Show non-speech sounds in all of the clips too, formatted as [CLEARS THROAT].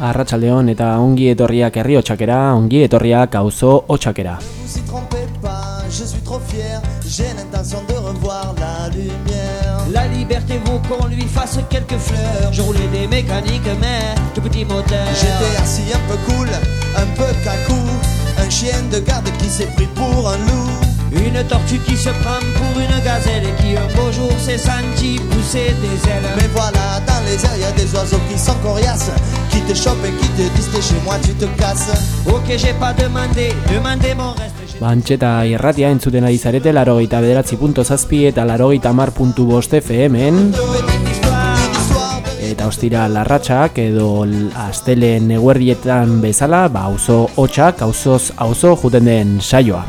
Arratsaldeon eta ongi etorriak herri hotsakera, ongi etorriak auzo hotsakera. Je suis trop fier, j'ai l'intention de revoir la lumière. La liberté vaut qu'on lui fasse quelques fleurs. Je roulais des mécaniques, mais tout petit moteur. J'étais assis un peu cool, un peu cacou. Un chien de garde qui s'est pris pour un loup. Une tortue qui se prend pour une gazelle et qui un beau jour s'est senti pousser des ailes. Mais voilà, dans les airs, y a des oiseaux qui sont coriaces, qui te chopent et qui te disent t'es chez moi, tu te casses. Ok, j'ai pas demandé, demandez mon reste. Bantxeta irratia entzuten ari zarete larogeita bederatzi punto zazpi eta larogeita mar puntu boste FM-en eta ostira larratxak edo astele neguerdietan bezala ba auzo hotxak, auzoz auzo juten den saioa.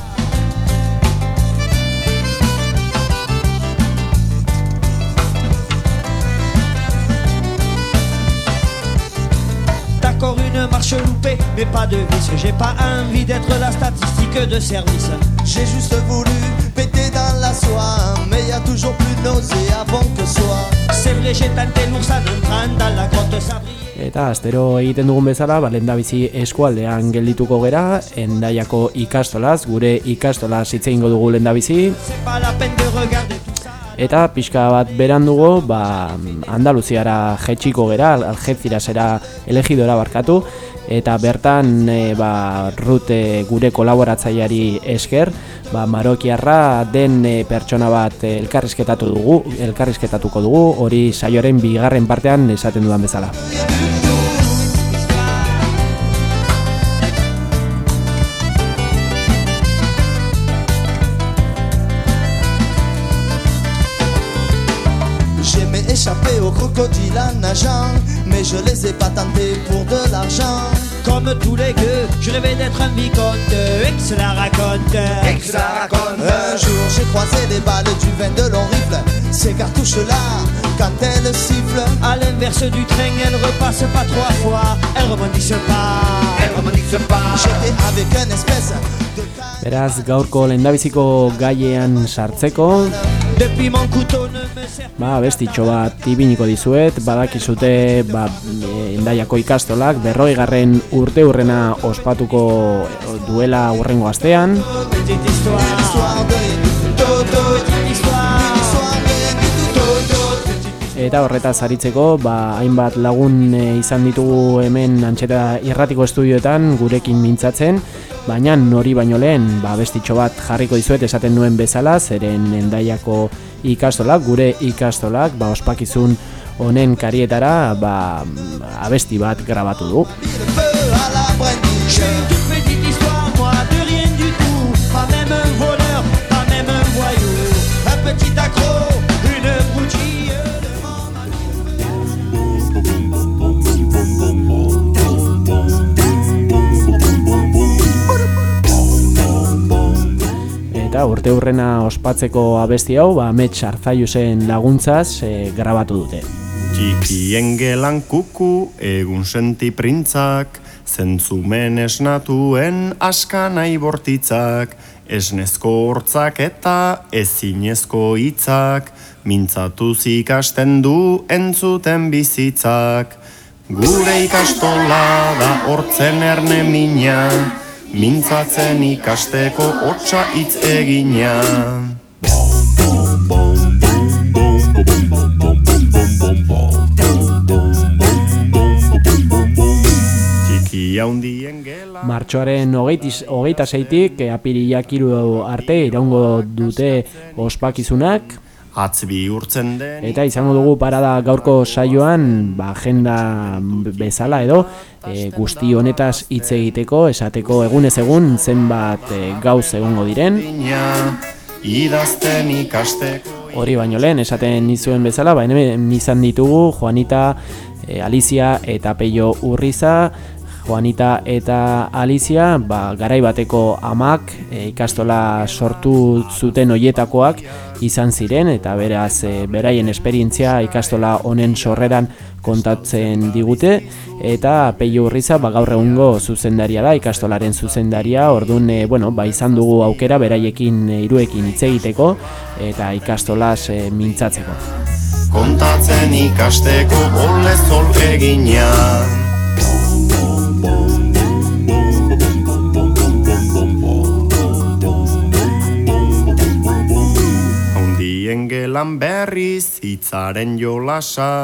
Mais pas de vice. J'ai pas envie d'être la statistique de service. J'ai juste voulu péter dans la soie, mais y a toujours plus de nausées avant que soit. C'est vrai, j'ai tenté l'ours en entrant dans la grotte sabrier. Eta astero egiten dugun bezala, ba, lehen bizi eskualdean geldituko gera, endaiako ikastolaz, gure ikastolaz hitze dugu lehen bizi. Eta pixka bat beran dugu, ba, Andaluziara jetxiko gera, Algezirasera elegidora barkatu, eta bertan e, ba, rute gure kolaboratzaileari esker, ba, marokiarra den e, pertsona bat elkarrizketatu dugu, elkarrizketatuko dugu, hori saioaren bigarren partean esaten dudan bezala. Crocodiles en nageant Mais je les ai pas tentés pour de l'argent. Comme tous les gueux, je rêvais d'être un vicomte Et que cela raconte. Et que cela raconte. Un jour j'ai croisé les balles du vin de long rifle Ces cartouches-là, quand elles sifflent À l'inverse du train, elles repassent pas trois fois. Elles rebondissent pas. Elles rebondissent pas. J'étais avec une espèce de... Beraz, gaurko lendabiziko gaiean sartzeko Ba, bestitxo bat ibiniko dizuet, badakizute ba, endaiako ikastolak, berroi garren urte urrena ospatuko duela urrengo astean. Eta horretaz aritzeko, ba, hainbat lagun e, izan ditugu hemen antxeta irratiko estudioetan gurekin mintzatzen, baina nori baino lehen ba, bestitxo bat jarriko dizuet esaten nuen bezala, zeren endaiako ikastolak, gure ikastolak, ba, ospakizun honen karietara ba, abesti bat grabatu du. Eta urte hurrena ospatzeko abesti hau ba Mets Arzaiusen laguntzaz e, grabatu dute. Txikien gelan kuku egun senti printzak zentzumen esnatuen askanai bortitzak esnezko hortzak eta ezinezko hitzak mintzatu ikasten du entzuten bizitzak gure ikastola da hortzen erne mina mintzatzen ikasteko hotsa hitz egina. Martxoaren hogeita zeitik, apiriak iru arte iraungo dute ospakizunak, atzbi urtzen den Eta izango dugu parada gaurko saioan ba, agenda bezala edo e, guzti honetaz hitz egiteko esateko egunez egun zenbat e, gauz egongo diren. Idazten ikasteko. Hori baino lehen esaten nizuen bezala, ba, izan ditugu Juanita, e, Alicia eta Peio Urriza, Juanita eta Alicia, ba, garai bateko amak e, ikastola sortu zuten hoietakoak izan ziren eta beraz e, beraien esperientzia ikastola honen sorreran kontatzen digute. Eta Peio Urriza ba, gaur egungo zuzendaria da ikastolaren zuzendaria. Ordun e, bueno, ba, izan dugu aukera beraiekin e, hiruekin hitz egiteko eta ikastolas e, mintzatzeko. Kontatzen ikasteko zol egina gelan berriz hitzaren jolasa,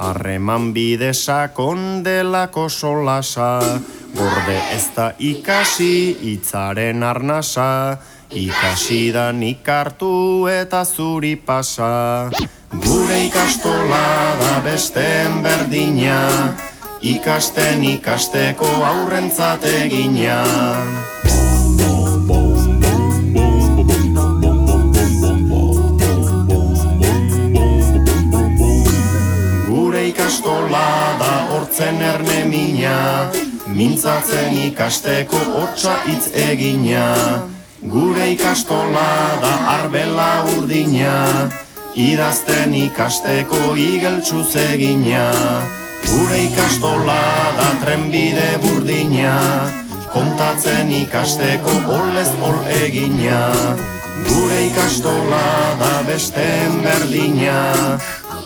harreman bidesa kondelako solasa, gorde ez da ikasi hitzaren arnasa, ikasi da ikartu eta zuri pasa. Gure ikastola da besten berdina, ikasten ikasteko aurrentzat egina. Ikastola da hortzen erne mina, mintzatzen ikasteko hotza hitz egina. Gure ikastola da arbela urdina, idazten ikasteko igeltsuz egina. Gure ikastola da trenbide burdina, kontatzen ikasteko olez ol egina. Gure ikastola da besten berdina,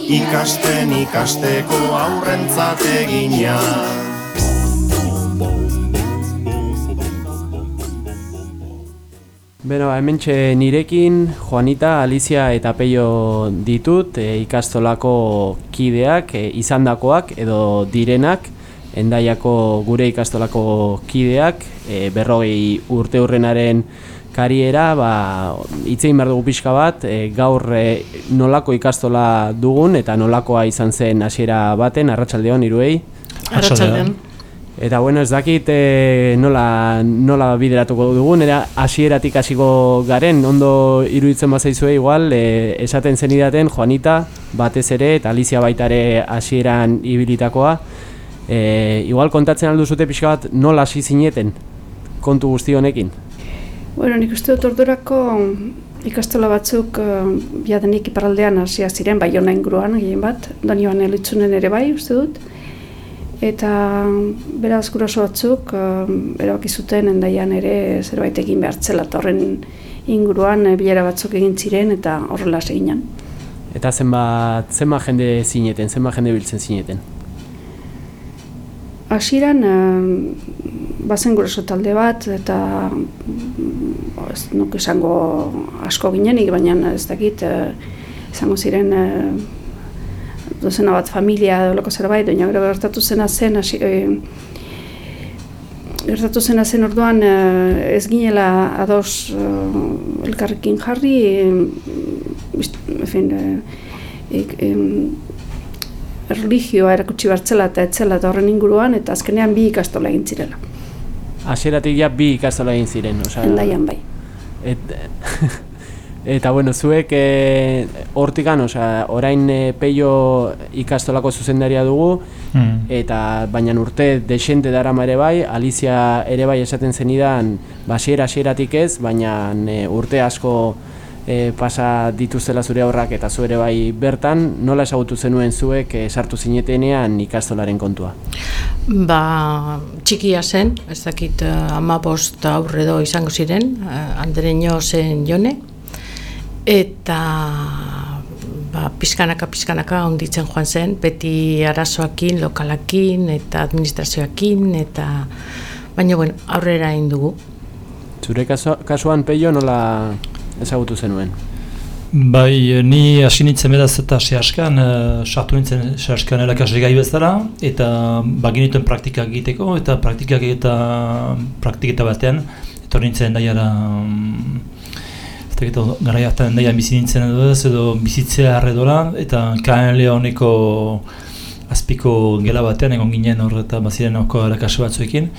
ikasten ikasteko aurrentzat egina. Beno, hemen nirekin, Juanita, Alicia eta Peio ditut e, ikastolako kideak, e, izandakoak edo direnak, endaiako gure ikastolako kideak, e, berrogei urte hurrenaren kariera, ba, itzein behar dugu pixka bat, e, gaur e, nolako ikastola dugun eta nolakoa izan zen hasiera baten, arratsaldeon iruei? Arratxaldeon. Eta bueno, ez dakit e, nola, nola bideratuko dugun, era hasieratik hasiko garen, ondo iruditzen bazaizue igual, e, esaten zen idaten, Juanita, batez ere, eta Alicia baitare hasieran ibilitakoa, e, igual kontatzen aldu zute pixka bat nola hasi zineten kontu guzti honekin? Bueno, nik uste dut ordurako ikastola batzuk uh, biadenik iparaldean hasia ziren, bai hona inguruan egin bat, donioan elitzunen ere bai, uste dut. Eta beraz guraso batzuk, uh, erabaki zuten endaian ere zerbait egin behartzela, eta horren inguruan uh, bilera batzuk egin ziren eta horrela seginan. Eta zenbat, zenbat jende zineten, zenbat jende biltzen zineten? Hasieran bazen guraso talde bat eta ez nuk esango asko ginenik, baina ez dakit izango ziren dozena bat familia edo loko zerbait, baina gero gertatu zena zen hasi, e, gertatu zena zen orduan ez ginela ados elkarrekin jarri e, fin, e, religioa erakutsi bartzela eta etzela eta horren inguruan, eta azkenean bi ikastola egin zirela. Hasieratik ja bi ikastola egin ziren, osea. Endaian bai. Et, [LAUGHS] eta bueno, zuek e, hortikan, osea, orain e, peio ikastolako zuzendaria dugu, hmm. eta baina urte desente dara ere bai, Alicia ere bai esaten zenidan, basiera hasieratik ez, baina e, urte asko e, pasa dituzela zure aurrak eta zu ere bai bertan, nola esagutu zenuen zuek e, sartu zinetenean ikastolaren kontua? Ba, txikia zen, ez dakit uh, ama bost aurredo izango ziren, uh, zen jone, eta ba, pizkanaka, pizkanaka onditzen joan zen, beti arazoakin, lokalakin eta administrazioakin, eta baina bueno, aurrera indugu. Zure kasuan, peio, nola ezagutu zenuen? Bai, eh, ni hasi nintzen bedaz eta sehaskan, uh, sartu nintzen sehaskan elakasle gai bezala, eta baginituen praktikak egiteko, eta praktikak eta praktiketa batean, eta nintzen daiara um, eta gara jartan daia bizi nintzen edo ez, edo bizitzea arredola, eta KN Leoneko azpiko gela batean egon ginen hor eta baziren orko erakase batzuekin.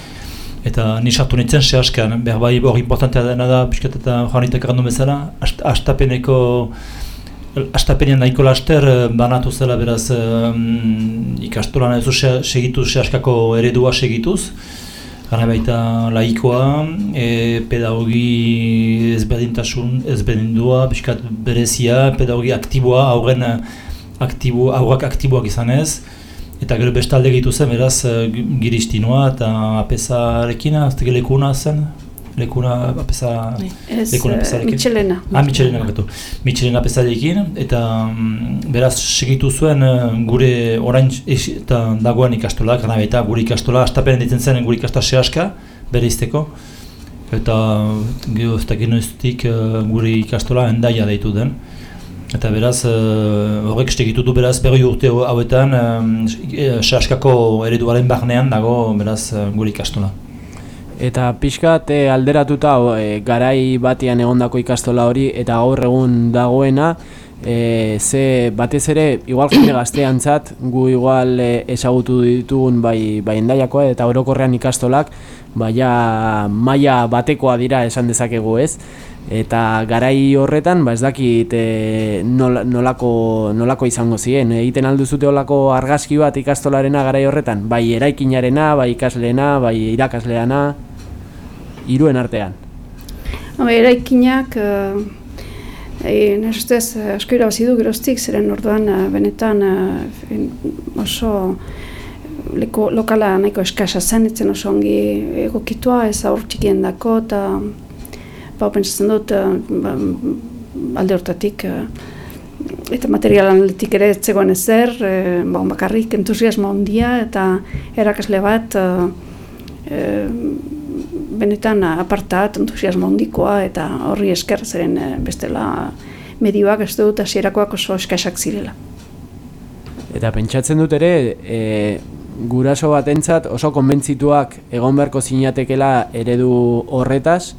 Eta ni sartu nintzen sehaskan, behar bai hori importantea dena da, piskat eta joanitek errandu bezala, astapeneko Astapenean nahiko laster eh, banatu zela beraz um, ikastolan ez segitu sehaskako eredua segituz. Gana baita laikoa, e, pedagogi ezberdintasun, ezberdindua, biskat berezia, pedagogi aktiboa, aurren aktibo, aurrak aktiboak izan ez. Eta gero bestalde gitu zen, beraz, e, giristinua eta apesarekin, azte lekuna zen, lekuna apesa, ez, lekuna apesa lekin. Michelena. Ah, Michelena, gatu. Michelena apesa lekin, eta mm, beraz, segitu zuen e, gure orain eta dagoen ikastola, gana eta gure ikastola, astapenen ditzen zen gure ikastola sehaska, bere izteko. Eta geho ez da e, gure ikastola endaia deitu den. Eta beraz, uh, horrek segitu du beraz berri urte hauetan uh, sehaskako ereduaren barnean dago beraz uh, gure ikastola. Eta pixkat e, alderatuta e, garai batean egondako ikastola hori eta gaur egun dagoena e, ze batez ere igual jende gazteantzat gu igual e, ezagutu ditugun bai, bai endaiakoa eta orokorrean ikastolak baina maila batekoa dira esan dezakegu ez eta garai horretan ba ez dakit e, nolako, nolako izango ziren egiten aldu zute olako argazki bat ikastolarena garai horretan bai eraikinarena, bai ikasleena, bai irakasleana iruen artean? Habe, eraikinak, e, ustez, asko irabazi du geroztik, zeren orduan benetan uh, oso leko, lokala nahiko eskasa zen, etzen oso ongi egokitua, ez aur txikien dako, eta ba, pentsatzen dut uh, alde hortatik, eta materialan aldetik ere etzegoen ezer, e, ba, bakarrik entusiasmo ondia, eta erakasle bat, benetan apartat, entusiasmo hondikoa eta horri esker zeren bestela medioak ez dut hasierakoak oso eskasak zirela. Eta pentsatzen dut ere, e, guraso batentzat oso konbentzituak egon beharko zinatekela eredu horretaz,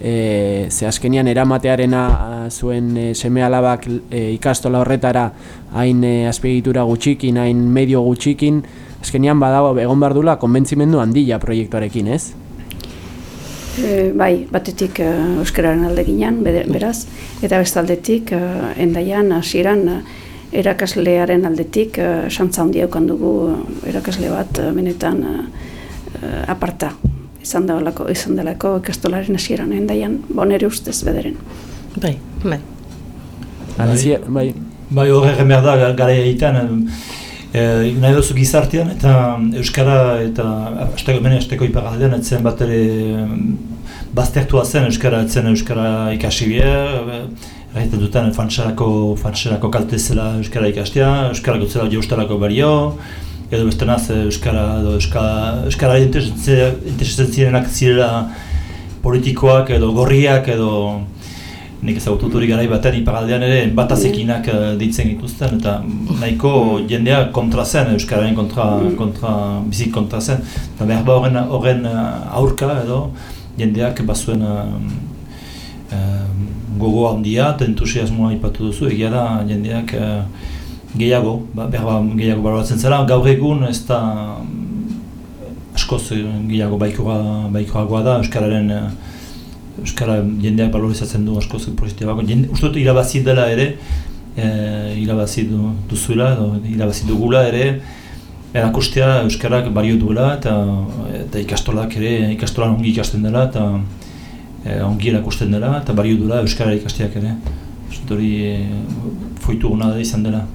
e, ze azkenian eramatearena zuen e, seme alabak ikastola horretara hain e, azpegitura gutxikin, hain medio gutxikin, azkenian badago egon behar dula konbentzimendu handia proiektuarekin, ez? E, bai, batetik uh, euskararen alde ginen, beraz, eta bestaldetik uh, endaian hasieran erakaslearen aldetik uh, xantza handia dugu erakasle bat benetan uh, aparta izan delako, izan delako ikastolaren hasieran endaian, bonere ustez bederen. Bai, bai. Bai, bai. Bai, horre behar da, gara egiten, E, nahi duzu gizartean eta Euskara eta asteko bene asteko ipagaldean etzen bat ere baztertua zen Euskara etzen Euskara ikasi bie Gaiten duten fanxerako, fanxerako kalte zela Euskara ikastea, Euskara gotzela jaustarako bario edo beste naz Euskara edo Euskara, Euskara interesatzen zirenak zirela politikoak edo gorriak edo nik ezagututu hori garai batean ipagaldean ere batazekinak uh, ditzen dituzten eta nahiko jendea kontra zen, Euskararen kontra, kontra, bizik kontra zen. Eta behar ba horren, horren uh, aurka edo jendeak bazuen uh, gogo handia eta entusiasmoa ipatu duzu, egia da jendeak uh, gehiago, ba, behar ba gehiago baloratzen zela, gaur egun ez da askoz gehiago baikoa, da Euskararen Euskara jendeak balorizatzen du asko zik positiboak. Uste dut irabazi dela ere, e, irabazi du, duzuela, irabazi dugula ere, erakustea Euskarak bario duela eta, eta ikastolak ere, ikastolan ongi ikasten dela eta e, ongi erakusten dela eta bario duela Euskara ikasteak ere. Uste hori e, foitu da izan dela.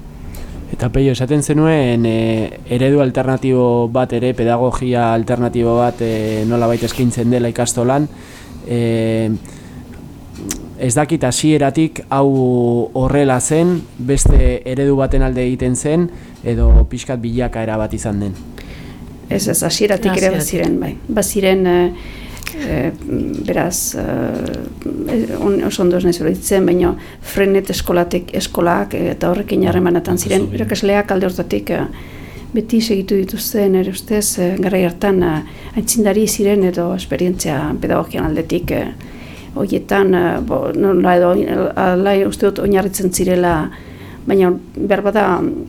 Eta peio, esaten zenuen e, eredu alternatibo bat ere, pedagogia alternatibo bat e, nola baita eskintzen dela ikastolan, e, ez dakit hasieratik hau horrela zen, beste eredu baten alde egiten zen, edo pixkat bilaka bat izan den. Ez ez, hasieratik ere baziren, bai. Baziren, e, e, beraz, e, on, oso ondo ez ditzen, baina frenet eskolatik eskolak eta horrekin harremanatan ziren, irakasleak alde hortatik beti segitu dituzten ere ustez e, garai hartan e, aitzindari ziren edo esperientzia pedagogian aldetik e, horietan, uh, bo, nola edo, ala uste dut oinarritzen zirela, baina behar bada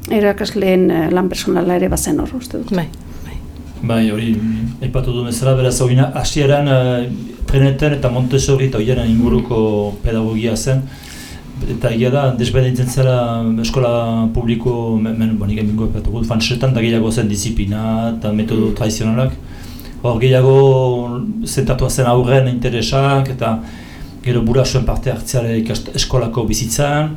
erakasleen lan personala ere bazen hor, uste dut. Bai. Bai, hori, epatu du bezala, beraz hori hasieran uh, Preneten eta Montessori eta horiaren inguruko pedagogia zen. Eta egia da, desberdintzen zela eskola publiko, men, bon, igen bingo epatu gut, fansetan da gehiago zen disiplina eta metodo mm. tradizionalak. Hor gehiago zentatu zen aurren interesak eta gero burasuen parte hartzeare eskolako bizitzan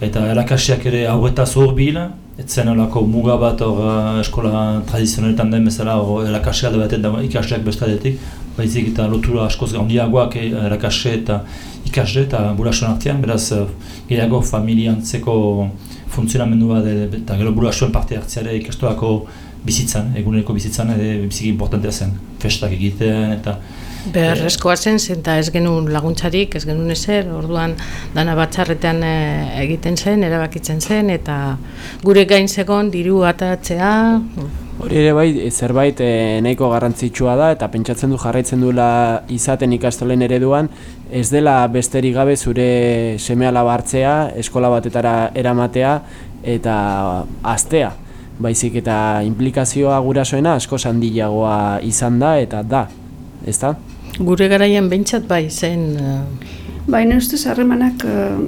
eta erakasiak ere aurretaz hor bila etzen olako muga bat hor uh, eskola tradizionaletan den bezala hor erakase alde baten da ikasleak bestadetik baizik eta lotura askoz handiagoak eh, erakase eta ikasle eta burasoen artean, beraz uh, gehiago familiantzeko funtzionamendu bat eta gero burasoen parte hartzeare ikastolako bizitzan, eguneriko bizitzan ere biziki importantea zen, festak egiten eta Beharrezkoa zen, zenta ez genuen laguntzarik, ez genuen ezer, orduan dana batxarretan eh, egiten zen, erabakitzen zen, eta gure gain zegoen diru atatzea. Hori ere bai, zerbait e, nahiko garrantzitsua da, eta pentsatzen du jarraitzen duela izaten ikastolen ereduan, ez dela besterik gabe zure semea labartzea, eskola batetara eramatea, eta astea. Baizik eta implikazioa gurasoena asko handiagoa izan da, eta da, ez da? Gure garaian behintzat bai, zen... Uh... Baina ustez harremanak, uh,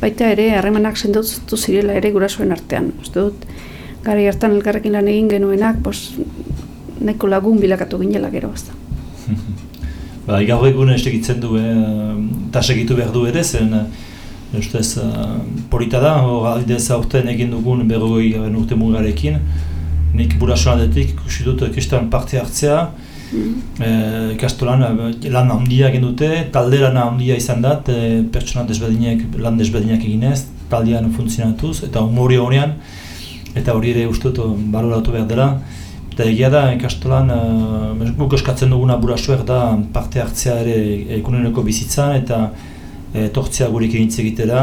baita ere harremanak sendotu zirela ere gurasoen artean. Uste dut, gara hartan elkarrekin lan egin genuenak, bos, nahiko lagun bilakatu ginela gero bazta. [LAUGHS] ba, gaur egun ez egitzen du, eh, eta segitu behar du ere, zen ustez, uh, polita da, hor aldez aurten egin dugun berrogoi urte mugarekin, nik burasoan detik ikusi dut kristan parte hartzea, mm. ikastolan e, lan handia egin dute, talde lan handia izan da, e, pertsona desberdinak, lan desberdinak eginez, taldean funtzionatuz, eta humori honean, eta hori ere uste dut baloratu behar dela. Eta egia da, ikastolan, e, guk eskatzen duguna burasoek da parte hartzea ere ekunereko bizitzan, eta e, tortzea gurik egintze egitera,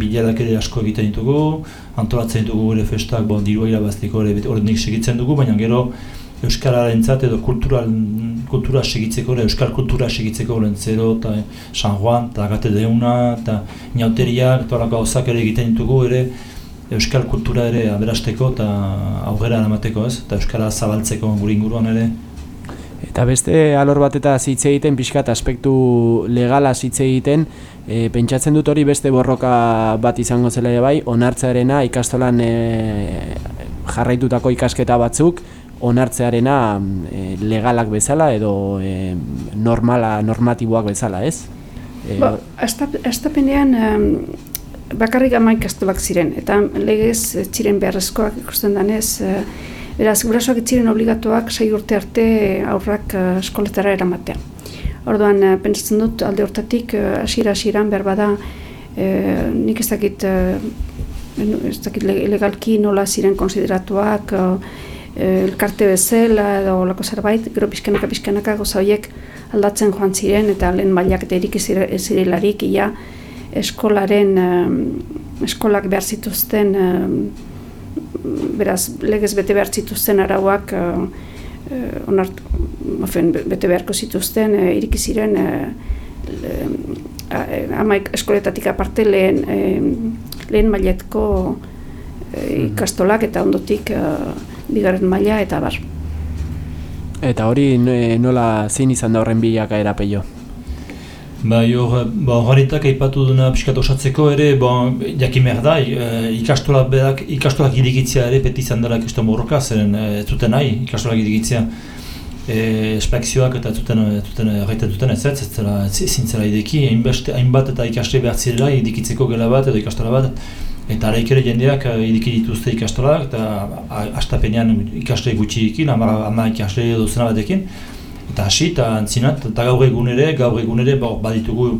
bilalak ere asko egiten ditugu, antolatzen ditugu gure festak, bon, dirua irabazteko ere horretik segitzen dugu, baina gero Euskararen edo kultural, kultura segitzeko, Euskal kultura segitzeko lentzero, eta San Juan, eta Agate Deuna, eta Inauteriak, eta horako gauzak ere egiten ditugu, ere Euskal kultura ere aberasteko eta aurrera eramateko ez, eta Euskara zabaltzeko gure inguruan ere. Eta beste alor bat eta zitze egiten, pixkat aspektu legala zitze egiten, e, pentsatzen dut hori beste borroka bat izango zela bai, onartzearena ikastolan e, jarraitutako ikasketa batzuk, onartzearena e, legalak bezala edo e, normala, normatiboak bezala, ez? E, ba, Aztapenean bakarrik ama ikastolak ziren, eta legez ziren beharrezkoak ikusten danez, e, beraz, gurasoak ziren obligatuak sei urte arte aurrak eskoletara eramatean. Orduan, uh, pentsatzen dut alde hortatik uh, hasiera hasieran behar bada uh, nik ez dakit, uh, ez dakit legalki nola ziren konsideratuak uh, elkarte bezala edo olako zerbait, gero pixkanaka pixkanaka goza horiek aldatzen joan ziren eta lehen mailak eta erik zirelarik ia eskolaren eskolak behar zituzten beraz legez bete behar zituzten arauak eh, onart, ofen, bete beharko zituzten, eh, iriki ziren eh, eh, ama eskoletatik aparte lehen, eh, lehen mailetko eh, ikastolak eta ondotik eh, bigarren maila eta bar. Eta hori nola zein izan da horren bilaka erapeio? Bai, hor, ba, horretak aipatu duna piskat osatzeko ere, ba, jakin behar da, e, ikastolak berak, ikastolak irigitzea ere beti izan dela ikaston borroka, zeren e, ez zuten nahi ikastolak irigitzea. E, espekzioak eta zuten, zuten erraita duten ez ez, ez zela, zintzela ideki, hainbat eta ikaste behar zirela idikitzeko gela bat edo ikastola bat, eta araik ere jendeak e, idiki dituzte ikastolak, eta astapenean ikaste gutxi ikin, ama, ama ikaste edo zena batekin, eta hasi eta antzinat, eta gaur egun ere, gaur egun ere, ba, baditugu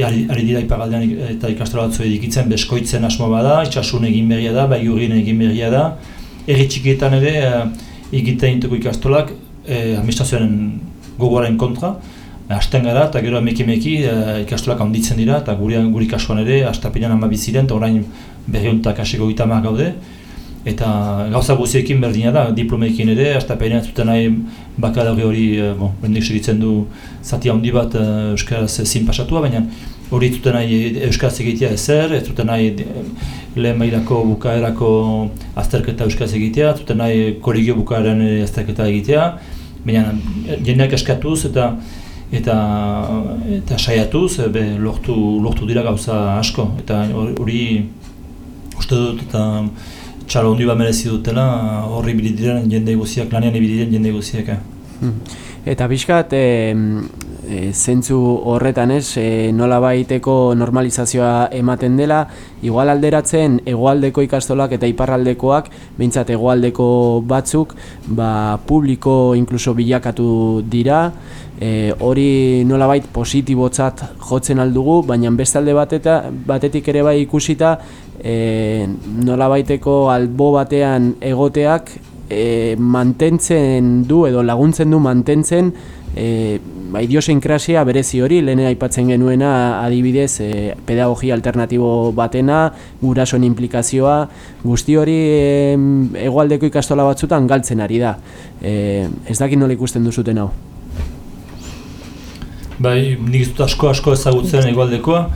ari, ari dira ipagaldean eta ikastola batzu edikitzen, beskoitzen asmo bada, itxasun egin berria da, bai egin berria da, erri txikietan ere uh, egiten intuko ikastolak eh, administrazioaren gogoaren kontra, hasten gara eta gero emeki-emeki uh, ikastolak handitzen dira eta guri, guri kasuan ere, astapinan ama biziren eta orain berriuntak hasiko gitamak gaude, eta gauza guziekin berdina da, diplomekin ere, hasta peinean zuten nahi bakalauge hori, e, bon, bendik segitzen du zati handi bat e, Euskaraz ezin pasatua, baina hori zuten nahi Euskaraz egitea ezer, ez zuten nahi lehen mailako bukaerako azterketa Euskaraz egitea, zuten nahi kolegio bukaeran azterketa egitea, baina jendeak eskatuz eta eta eta saiatuz be, lortu, lortu dira gauza asko. Eta hori uste dut eta txalo hondi bat merezi dutela horri bilidiren jende guziak, lanean ibilidiren jende guziak. Eh. Hmm. Eta bizkat, e, zentzu horretan ez, e, nola baiteko normalizazioa ematen dela, igual alderatzen egoaldeko ikastolak eta iparraldekoak, behintzat egoaldeko batzuk, ba, publiko inkluso bilakatu dira, e, hori nolabait positibotzat jotzen aldugu, baina bestalde bateta, batetik ere bai ikusita e, nolabaiteko albo batean egoteak e, mantentzen du edo laguntzen du mantentzen e, ba, idiosinkrasia berezi hori, lehen aipatzen genuena adibidez e, pedagogia alternatibo batena, gurasoen implikazioa, guzti hori e, egoaldeko ikastola batzutan galtzen ari da. E, ez dakit nola ikusten duzuten hau. Bai, nik asko asko ezagutzen egualdekoa.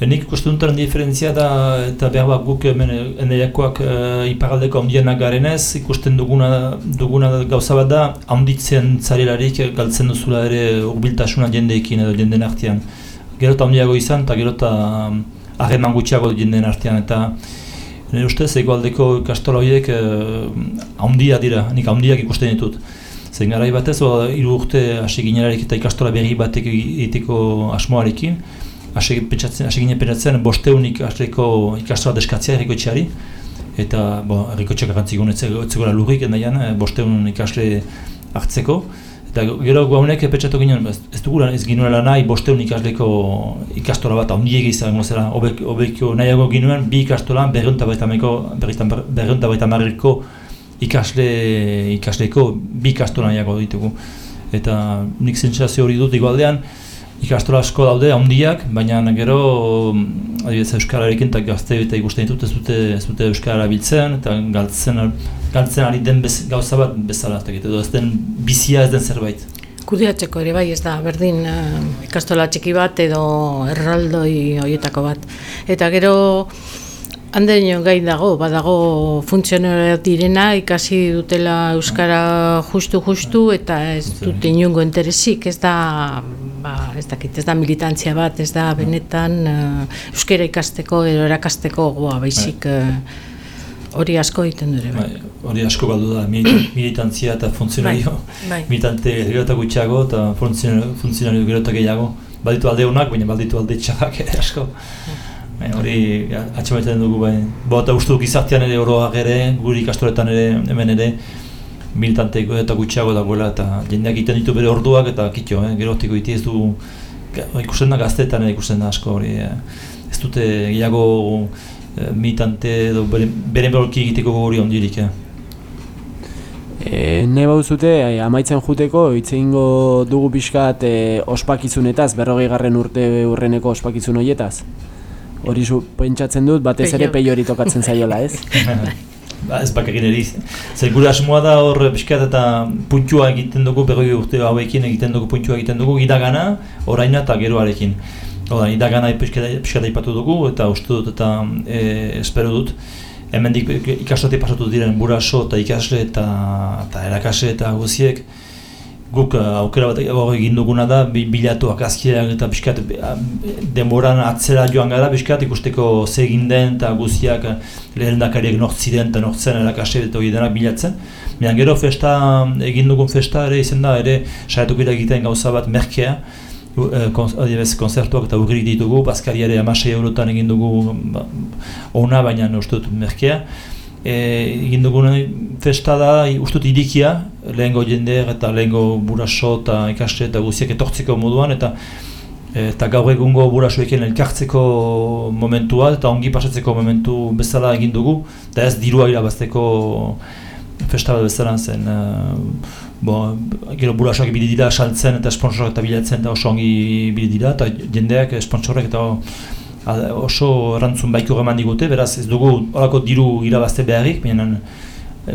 Nik ikusten duten diferentzia da eta behar bat guk hemen eneiakoak e, iparaldeko handienak garenez, ikusten duguna, duguna gauza bat da, handitzen zarelarik galtzen duzula ere urbiltasuna jendeekin edo jenden artean. Gero eta handiago izan eta gero eta harreman gutxiago jenden artean eta nire ustez egualdeko kastola horiek e, handia dira, nik handiak ikusten ditut. Zen garai batez, hiru urte hasi ginerarik eta ikastola berri batek egiteko asmoarekin, hasi ginen pentsatzen bosteun ikasleko ikastola deskatzea erriko etxeari, eta bo, erriko etxeak agantzik etzegoela lurrik endaian, eh, bosteun ikasle hartzeko. Eta gero gaunek pentsatu ginen, ez dugu ez ginuela nahi bosteun ikasleko ikastola bat ondiek izan zela, obekio nahiago ginuen bi ikastola berreunta baita marriko ikasle ikasleko bi ikastola ditugu. Eta nik zentsazio hori dut igualdean, ikastola asko daude, handiak, baina gero adibidez Euskararekin eta gazte eta ikusten ditut ez dute, ez dute Euskara biltzen eta galtzen, galtzen ari den bez, gauza bat bezala, edo ez den bizia ez den zerbait. Kudeatzeko ere bai ez da, berdin uh, ikastola txiki bat edo erraldoi horietako bat. Eta gero Handeño gai dago, badago funtzionera direna, ikasi dutela Euskara justu-justu eta ez dute inungo interesik, ez da, ba, ez dakit, ez da militantzia bat, ez da benetan uh, Euskara ikasteko edo erakasteko goa, baizik uh, hori asko egiten dure. Bai. bai. Hori asko baldu da, militantzia eta funtzionario, bai, bai. militante gero eta gutxiago eta funtzionario gero eta gehiago. Balditu alde honak, baina balditu alde txabak asko. Bai. Bai, hori atxamaiten dugu bai. Bo eta uste duk izartian ere oroak ere, guri ikastoretan ere, hemen ere, militanteiko eta gutxiago dagoela eta jendeak egiten ditu bere orduak eta kitxo, eh? gero otiko iti ez du ikusten da gaztetan ikusten da asko hori. Eh? Ez dute gehiago eh, militante edo bere, bere berolki egiteko hori ondirik. Eh? E, ne zute, amaitzen juteko, itzein dugu pixkat e, ospakizunetaz, berrogei garren urte urreneko ospakizun horietaz? Hori zu pentsatzen dut, batez ere pei hori tokatzen zaiola, ez? [LAUGHS] ba, ez bakakin eriz. Zer gure asmoa da hor piskat eta puntua egiten dugu, berroi urte hauekin egiten dugu puntua egiten dugu, idagana, oraina eta geroarekin. Oda, idagana piskat ipatu dugu eta uste dut eta e, espero dut. Hemen ikastote pasatu diren buraso eta ikasle eta, eta erakasle eta guziek guk uh, aukera bat egin duguna da bilatuak azkiak eta pixkat denboran atzera joan gara pixkat ikusteko ze egin den eta guztiak uh, lehen dakariak nortziren eta nortzen erakase eta hori denak bilatzen. Mian gero festa, egin dugun festa ere izan da ere saietuk egiten gauza bat merkea adibes konzertuak eta urrik ditugu, Baskari ere amasei eurotan egin dugu ba, ona baina uste dut merkea e, egin dugun festa da, ustut irikia, lehengo jende eta lehengo buraso eta ikaste eta guziak etortzeko moduan, eta eta gaur egungo burasoekin elkartzeko momentua eta ongi pasatzeko momentu bezala egin dugu, eta ez dirua irabazteko festa bat bezala zen. Uh, bo, gero burasoak bide dira saltzen eta sponsorak eta bilatzen eta oso ongi bide dira, eta jendeak sponsorek eta oso erantzun baiko gaman digute, beraz ez dugu horako diru irabazte beharrik, baina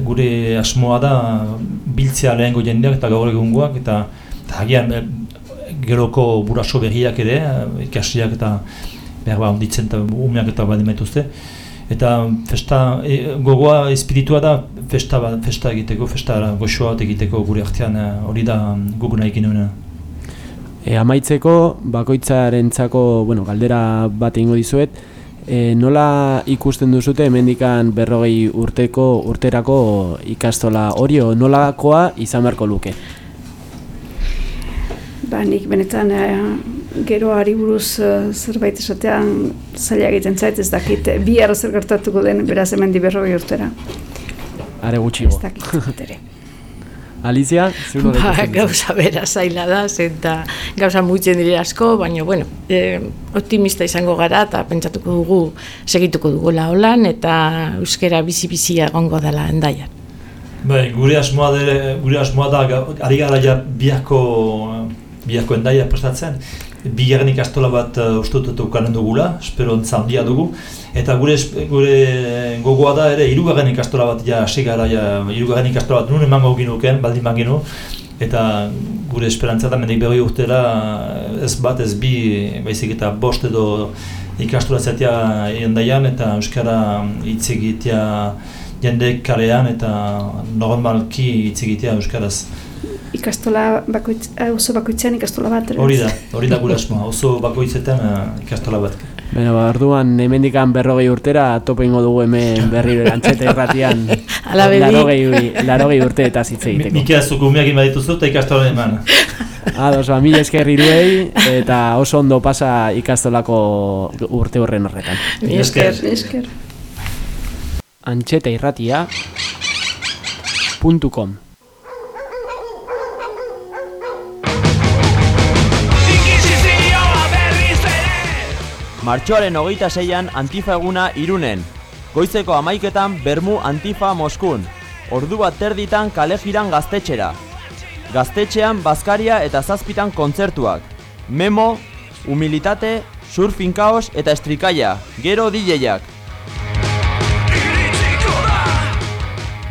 gure asmoa da biltzea lehengo jendeak eta gaur egungoak eta, eta hagian geroko buraso berriak ere, ikasiak eta behar ba, onditzen eta umeak eta badimetuzte. Eta festa, e, gogoa espiritua da festa, festa egiteko, festa goxoa egiteko gure artean hori da guguna egin E, amaitzeko, bakoitzarentzako, bueno, galdera bat egingo dizuet, e, nola ikusten duzute hemendikan berrogei urteko urterako ikastola hori, o nolakoa izan beharko luke? Ba, nik benetan e, gero ari buruz e, zerbait esatean zaila egiten zait, ez dakit, bi zer gertatuko den beraz hemen di berrogei urtera. Are gutxigo. Ez dakit, ere. [LAUGHS] Alicia, zure ba, gauza bera zaila da, eta gauza muitzen dire asko, baina, bueno, e, optimista izango gara eta pentsatuko dugu segituko dugu holan eta euskera bizi-bizi egongo dela endaian. Bai, gure asmoa da, gure asmoa da, ari gara ja biako, biako endaia prestatzen, bigarren ikastola bat uh, ustututu kanen dugula, espero ontza handia dugu, eta gure, gure gogoa da ere hirugarren ikastola bat ja hasi gara ja hirugarren ikastola bat nun emango ginuken, baldin maginu, eta gure esperantza da mendik berri urtera ez bat ez bi baizik eta bost edo ikastola zetia jendaian eta euskara hitz egitea jende kalean eta normalki hitz egitea euskaraz ikastola bakoitz, eh, oso bakoitzean ikastola bat. Hori da, hori da gure [LAUGHS] asmoa, oso bakoitzetan uh, ikastola bat. Beno, ba, orduan, hemendikan berrogei urtera, topo ingo dugu hemen berri antxeta irratian [LAUGHS] larogei, larogei urte eta zitze egiteko. Mikia zuku umeak imadituzu eta ikastola eman. [LAUGHS] Ados, ba, mila esker iruei eta oso ondo pasa ikastolako urte horren horretan. Mila esker. esker. Antxeta irratia puntu Martxoaren hogeita zeian Antifa eguna irunen. Goizeko amaiketan Bermu Antifa Moskun. Ordu bat terditan kale jiran gaztetxera. Gaztetxean Baskaria eta Zazpitan kontzertuak. Memo, Humilitate, Surfin Kaos eta Estrikaia. Gero DJak.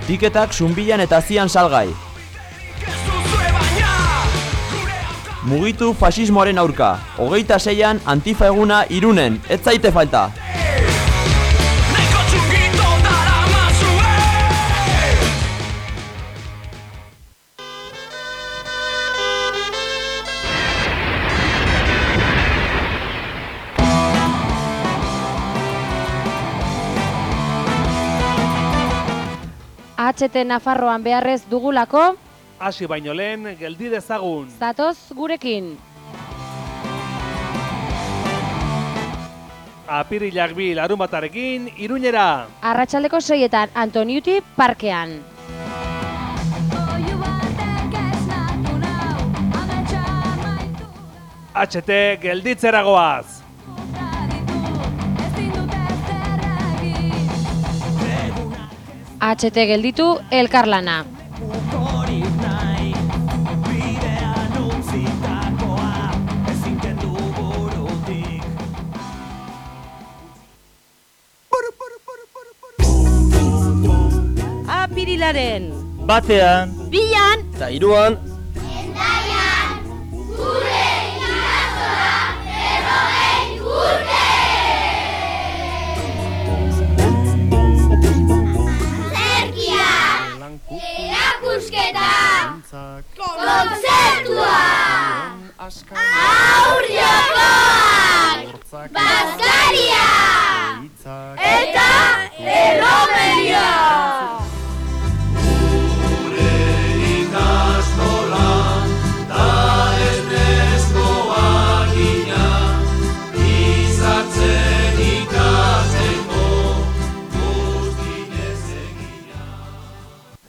Tiketak zumbilan eta zian salgai. Mugitu fasismoaren aurka. Hogeita zeian antifa eguna irunen. Ez zaite falta. HT Nafarroan beharrez dugulako hasi baino lehen geldi dezagun. Zatoz gurekin. Apirilak bi larun batarekin, iruñera. Arratxaldeko seietan Antoniuti parkean. HT gelditzeragoaz. HT gelditu elkarlana. Apirilaren batean. Bian. Eta iruan endaian gure ikastola errogei urte. Zerkia erakusketa konzertua aurriokoak bazkaria. Eta erromeria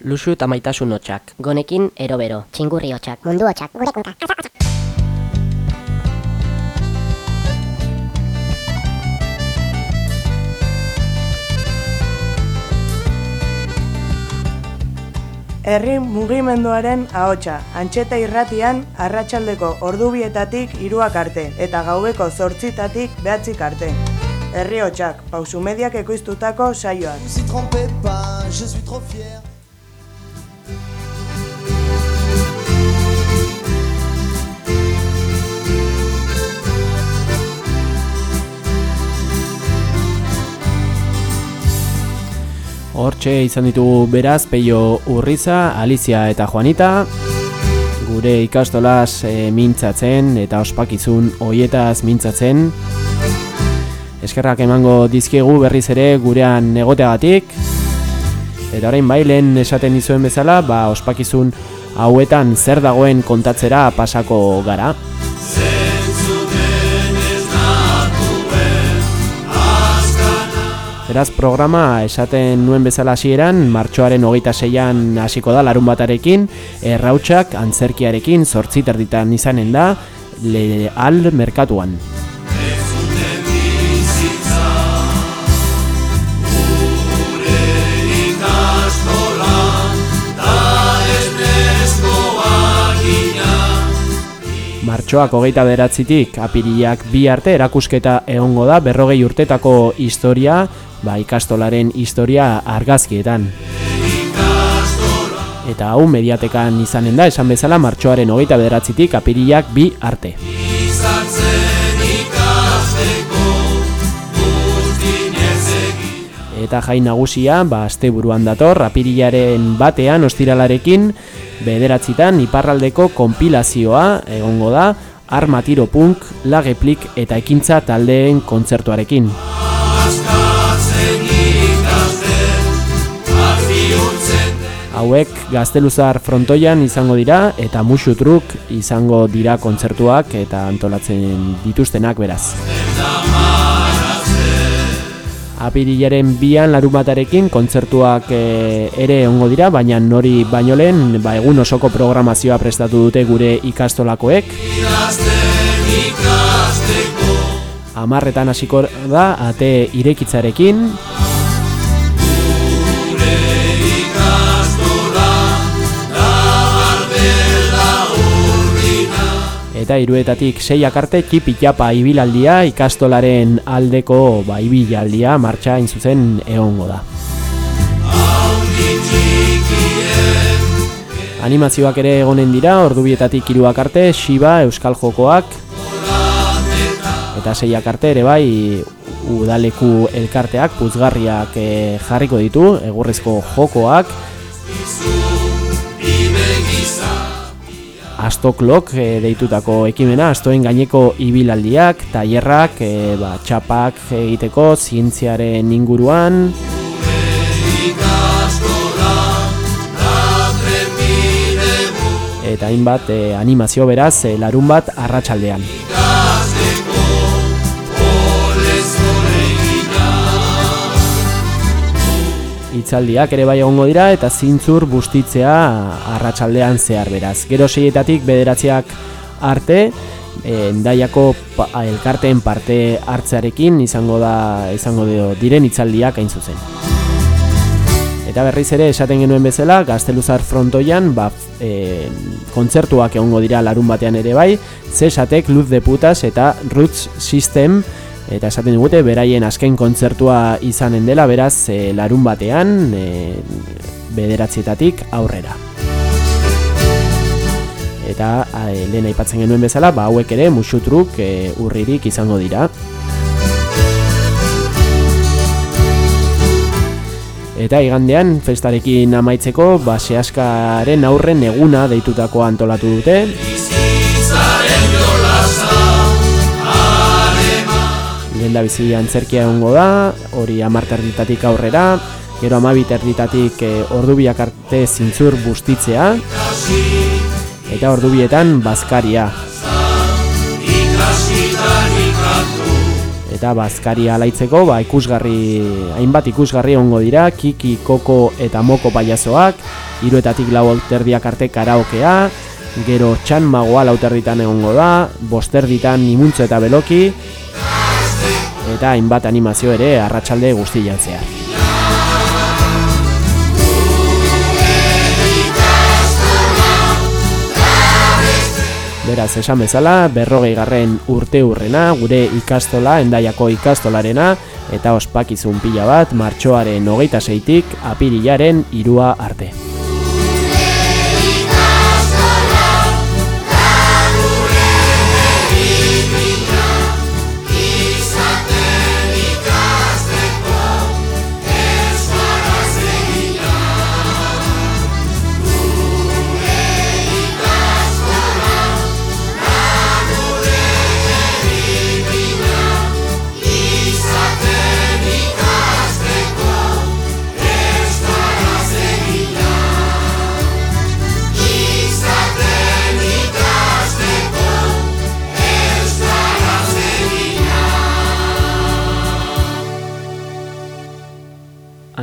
lusu eta maitasun hotxak. Gonekin erobero. Txingurri hotxak. Mundu hotxak. Gure Herri mugimenduaren ahotsa, antxeta irratian arratsaldeko ordubietatik hiruak arte eta gaubeko zortzitatik behatzik arte. Herri hotxak, pausu mediak ekoiztutako saioak. Hortxe izan ditugu beraz Peio Urriza, Alicia eta Juanita. Gure ikastolaz e, mintzatzen eta ospakizun hoietaz mintzatzen. Eskerrak emango dizkiegu berriz ere gurean negoteagatik eta orain bai esaten dizuen bezala ba ospakizun hauetan zer dagoen kontatzera pasako gara Beraz programa esaten nuen bezala hasieran martxoaren hogeita seian hasiko da larun batarekin, errautsak antzerkiarekin zortzi terditan izanen da, le al merkatuan. Martxoak hogeita beratzitik apiriak bi arte erakusketa egongo da berrogei urtetako historia, ba, ikastolaren historia argazkietan. Eta hau mediatekan izanen da, esan bezala martxoaren hogeita beratzitik apiriak bi arte. Eta jai nagusia, ba, azte buruan dator, apirilaren batean, ostiralarekin, bederatzitan iparraldeko konpilazioa egongo da, armatiro punk, lageplik eta ekintza taldeen kontzertuarekin. Hauek gazteluzar frontoian izango dira eta musu truk izango dira kontzertuak eta antolatzen dituztenak beraz. Apirilaren bian larumatarekin kontzertuak e, ere ongo dira, baina nori baino lehen ba, egun osoko programazioa prestatu dute gure ikastolakoek. Amarretan hasiko da, ate irekitzarekin. Eta iruetatik seiak arte txipitxapa ibilaldia ikastolaren aldeko ba, ibilaldia martxa zuzen egongo da. Animazioak ere egonen dira, ordubietatik iruak arte, Shiba, Euskal Jokoak, eta seiak arte ere bai udaleku elkarteak, puzgarriak e, jarriko ditu, egurrezko jokoak, Astoklok e, deitutako ekimena, astoen gaineko ibilaldiak, tailerrak, e, ba, txapak egiteko, zientziaren inguruan. Eta hainbat e, animazio beraz, e, larun bat arratsaldean. Itzaldiak ere bai egongo dira eta zintzur bustitzea arratsaldean zehar beraz. Gero seietatik bederatziak arte, endaiako pa, elkarteen parte hartzearekin izango da izango dio diren itzaldiak hain zuzen. Eta berriz ere esaten genuen bezala, gazteluzar frontoian, ba, e, kontzertuak egongo dira larun batean ere bai, zesatek, luz de putas eta roots system, eta esaten digute beraien azken kontzertua izanen dela beraz e, larun batean e, bederatzietatik aurrera eta e, lehen aipatzen genuen bezala ba hauek ere musutruk e, urririk izango dira Eta igandean, festarekin amaitzeko, ba, sehaskaren aurren eguna deitutako antolatu dute. Lehen da bizi antzerkia egongo da, hori amarter ditatik aurrera, gero amabiter ditatik e, ordubiak arte zintzur bustitzea, eta ordubietan bazkaria. Eta bazkaria alaitzeko, ba, ikusgarri, hainbat ikusgarri ongo dira, kiki, koko eta moko paiazoak, iruetatik lau terdiak arte karaokea, gero txan magoa lauterditan egongo da, bosterditan imuntzo eta beloki, eta hainbat animazio ere arratsalde guztian zehar. Beraz, esan bezala, berrogei garren urte hurrena, gure ikastola, endaiako ikastolarena, eta ospakizun pila bat, martxoaren hogeita zeitik, apirilaren irua arte.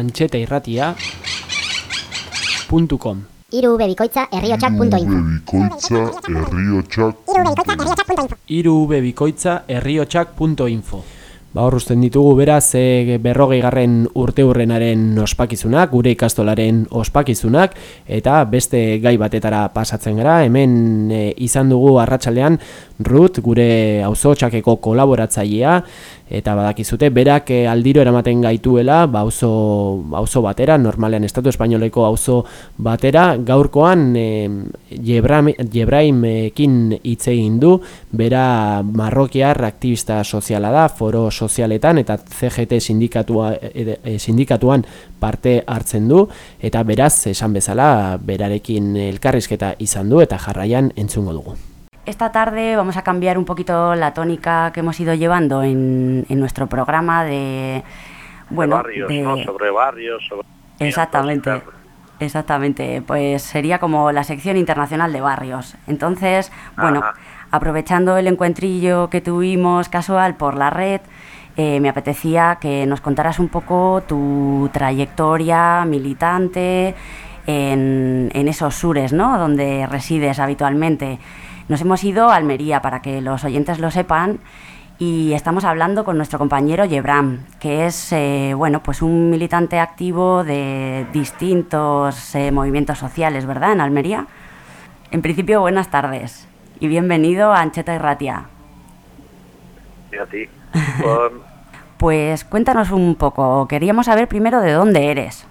Antxeta irratia .com. Iru bebikoitza herriotxak.info Iru bebikoitza herriotxak.info Ba hor usten ditugu beraz e, berrogei garren urte hurrenaren ospakizunak, gure ikastolaren ospakizunak, eta beste gai batetara pasatzen gara, hemen e, izan dugu arratsaldean Ruth, gure auzotxakeko kolaboratzailea, eta badakizute berak eh, aldiro eramaten gaituela ba auzo auzo batera normalean estatu espainoleko auzo batera gaurkoan Jebraimekin hitz egin du bera marrokiar aktivista soziala da foro sozialetan eta CGT sindikatua e, sindikatuan parte hartzen du eta beraz esan bezala berarekin elkarrizketa izan du eta jarraian entzungo dugu Esta tarde vamos a cambiar un poquito la tónica que hemos ido llevando en, en nuestro programa de... Bueno, barrios, de... ¿no? Sobre barrios, sobre... Exactamente. Exactamente, pues sería como la sección internacional de barrios. Entonces, bueno, Ajá. aprovechando el encuentrillo que tuvimos casual por la red, eh, me apetecía que nos contaras un poco tu trayectoria militante en, en esos sures, ¿no? Donde resides habitualmente. Nos hemos ido a Almería para que los oyentes lo sepan y estamos hablando con nuestro compañero Yebram, que es eh, bueno, pues un militante activo de distintos eh, movimientos sociales, ¿verdad? En Almería. En principio, buenas tardes y bienvenido a Ancheta y Ratia. Y a ti. [LAUGHS] Pues cuéntanos un poco, queríamos saber primero de dónde eres.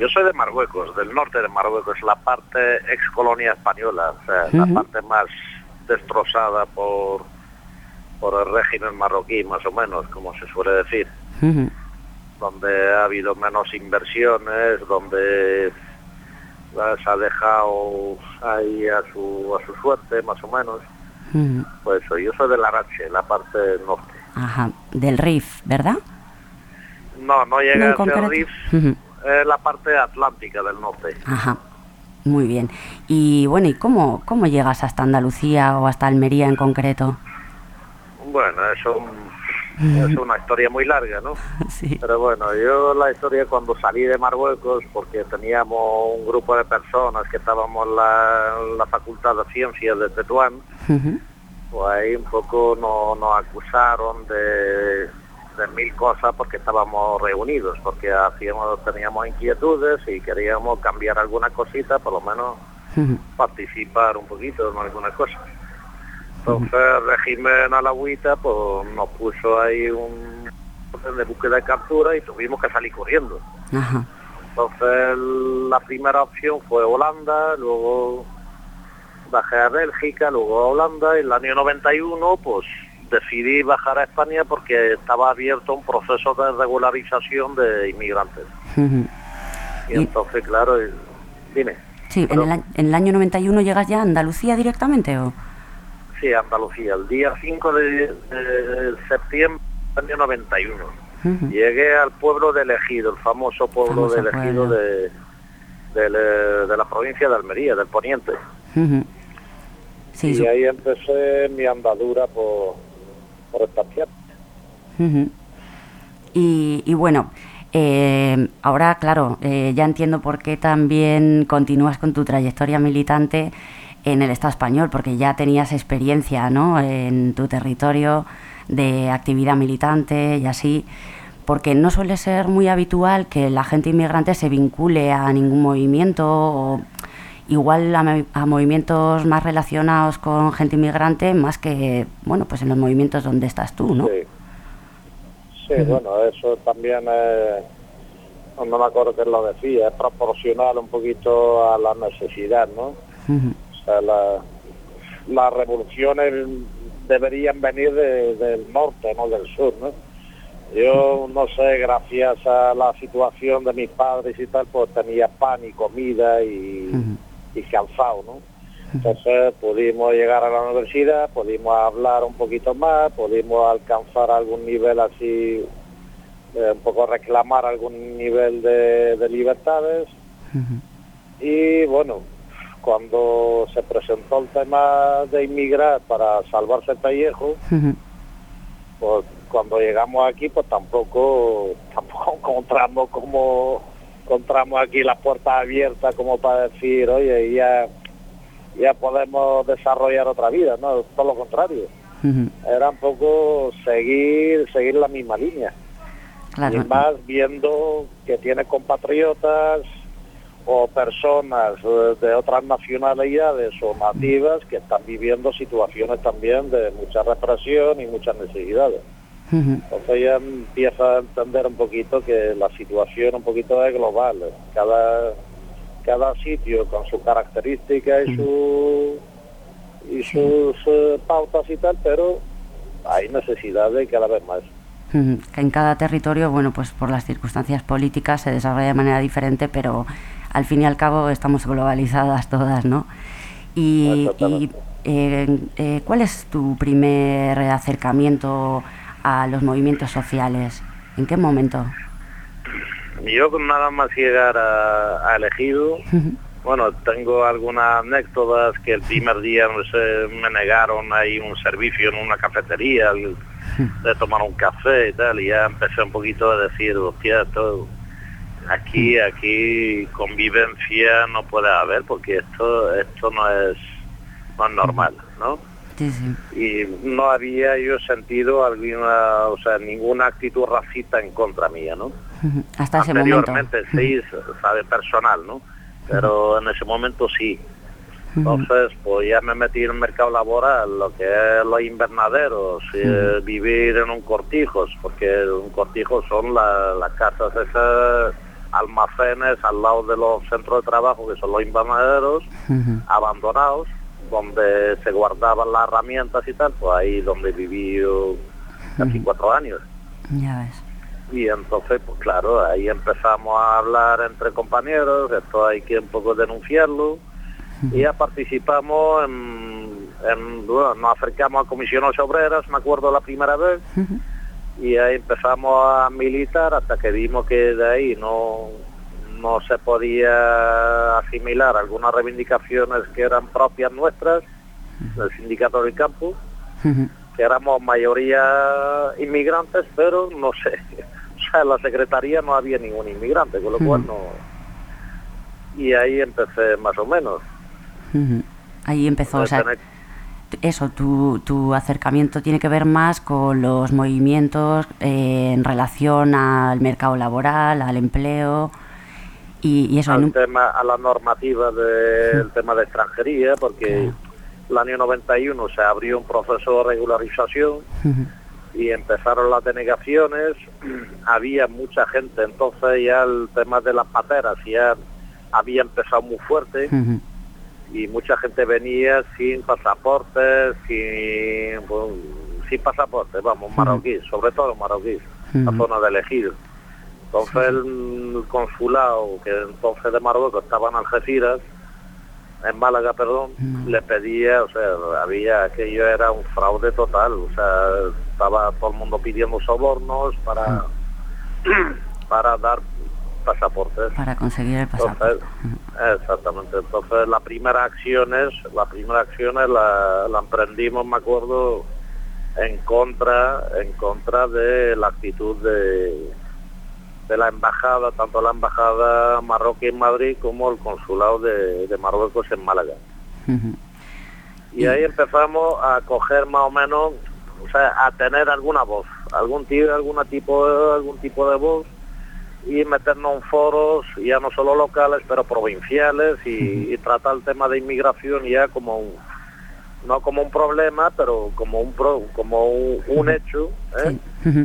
Yo soy de Marruecos, del norte de Marruecos, la parte ex colonia española, o sea, uh -huh. la parte más destrozada por, por el régimen marroquí, más o menos, como se suele decir. Uh -huh. Donde ha habido menos inversiones, donde se ha dejado ahí a su, a su suerte, más o menos. Uh -huh. Pues yo soy de Larache, la parte norte. Ajá, del Rif, ¿verdad? No, no llega no, a ser Rif. Eh, la parte atlántica del norte. Ajá, muy bien. Y bueno, ¿y cómo, cómo llegas hasta Andalucía o hasta Almería en concreto? Bueno, eso [LAUGHS] es una historia muy larga, ¿no? [LAUGHS] Sí. Pero bueno, yo la historia cuando salí de Marruecos, porque teníamos un grupo de personas que estábamos en la, la Facultad de Ciencias de Tetuán, uh -huh. pues ahí un poco nos, nos acusaron de de mil cosas porque estábamos reunidos, porque hacíamos, teníamos inquietudes y queríamos cambiar alguna cosita, por lo menos uh -huh. participar un poquito en alguna cosa. Entonces el régimen a la agüita pues nos puso ahí un de búsqueda de captura y tuvimos que salir corriendo. Uh -huh. Entonces la primera opción fue Holanda, luego bajé a Bélgica, luego a Holanda, y en el año 91 pues decidí bajar a España porque estaba abierto un proceso de regularización de inmigrantes. Uh -huh. Y, y, entonces, claro, dime. Sí, en el, en el, año 91 llegas ya a Andalucía directamente o... Sí, a Andalucía, el día 5 de, de septiembre del año 91. Uh -huh. Llegué al pueblo de Elegido, el famoso pueblo famoso de Elegido de, de, de, la provincia de Almería, del Poniente. Uh -huh. sí, y ahí empecé mi andadura por, por esta y, y, bueno, eh, ahora, claro, eh, ya entiendo por qué también continúas con tu trayectoria militante en el Estado español, porque ya tenías experiencia ¿no? en tu territorio de actividad militante y así, porque no suele ser muy habitual que la gente inmigrante se vincule a ningún movimiento o, igual a, a, movimientos más relacionados con gente inmigrante más que, bueno, pues en los movimientos donde estás tú, ¿no? Sí, sí uh -huh. bueno, eso también es, no me acuerdo que lo decía, es proporcional un poquito a la necesidad, ¿no? Uh -huh. O sea, la, las revoluciones deberían venir de, del norte, no del sur, ¿no? Yo no sé, gracias a la situación de mis padres y tal, pues tenía pan y comida y, uh -huh. Y calzado, ¿no? Entonces pudimos llegar a la universidad, pudimos hablar un poquito más, pudimos alcanzar algún nivel así, eh, un poco reclamar algún nivel de, de libertades. Uh -huh. Y bueno, cuando se presentó el tema de inmigrar para salvarse el pellejo, uh -huh. pues cuando llegamos aquí pues tampoco [LAUGHS] tampoco encontramos como encontramos aquí las puertas abiertas como para decir oye ya ya podemos desarrollar otra vida no todo lo contrario uh -huh. era un poco seguir seguir la misma línea claro. y más viendo que tiene compatriotas o personas de otras nacionalidades o nativas que están viviendo situaciones también de mucha represión y muchas necesidades. Uh -huh. Entonces ya empieza a entender un poquito que la situación un poquito es global. Cada, cada sitio con sus características y, su, y sus uh, pautas y tal, pero hay necesidades cada vez más. Uh -huh. Que en cada territorio, bueno, pues por las circunstancias políticas se desarrolla de manera diferente, pero al fin y al cabo estamos globalizadas todas, ¿no? Y, y eh, eh, ¿cuál es tu primer acercamiento a los movimientos sociales? ¿En qué momento? Yo nada más llegar a, a elegido, bueno, tengo algunas anécdotas que el primer día no sé, me negaron ahí un servicio en una cafetería de tomar un café y tal, y ya empecé un poquito a decir, hostia, esto aquí aquí convivencia no puede haber porque esto esto no es no es normal no sí, sí. y no había yo sentido alguna o sea ninguna actitud racista en contra mía no hasta ese anteriormente sí sabe personal no pero en ese momento sí. Entonces pues ya me metí en el mercado laboral lo que es los invernaderos eh, vivir en un cortijos porque un cortijo son la, las casas esas almacenes al lado de los centros de trabajo, que son los invernaderos, uh -huh. abandonados, donde se guardaban las herramientas y tal, pues ahí donde viví yo casi cuatro años. Ya ves. Y entonces, pues claro, ahí empezamos a hablar entre compañeros, esto hay que un poco denunciarlo, y ya participamos en, en, bueno, nos acercamos a comisiones obreras, me acuerdo la primera vez, y ahí empezamos a militar hasta que vimos que de ahí no no se podía asimilar algunas reivindicaciones que eran propias nuestras del sindicato del campo -huh. que éramos mayoría inmigrantes pero no sé [LAUGHS] o sea en la secretaría no había ningún inmigrante con lo cual no. Y ahí empecé más o menos. Ahí empezó o sea, eso, tu, tu, acercamiento tiene que ver más con los movimientos eh, en relación al mercado laboral, al empleo y, y eso. Al un... tema, a la normativa del sí. tema de extranjería, porque el año 91 se abrió un proceso de regularización uh -huh. y empezaron las denegaciones. [CLEARS THROAT] Había mucha gente, entonces ya el tema de las pateras ya había empezado muy fuerte. Uh -huh y mucha gente venía sin pasaportes, sin, bueno, sin pasaporte, vamos, marroquíes, sobre todo marroquíes, uh -huh. la zona de elegido. Entonces el consulado, que entonces de Marruecos estaba en Algeciras, en Málaga, perdón, -huh. le pedía, o sea, había, aquello era un fraude total, o sea, estaba todo el mundo pidiendo sobornos para, -huh. [CLEARS THROAT] para dar pasaportes. Para conseguir el pasaporte. Entonces, exactamente. Entonces la primera acción es, la primera acción es la, la emprendimos, me acuerdo, en contra, en contra de la actitud de, de la embajada, tanto la embajada marroquí en Madrid como el consulado de, de Marruecos en Málaga. Uh -huh. Y ahí empezamos a coger más o menos, o sea, a tener alguna voz, algún tipo, alguna tipo, algún tipo de voz y meternos en foros ya no solo locales pero provinciales y, y tratar el tema de inmigración ya como un, no como un problema pero como un pro- como un, un hecho ¿eh?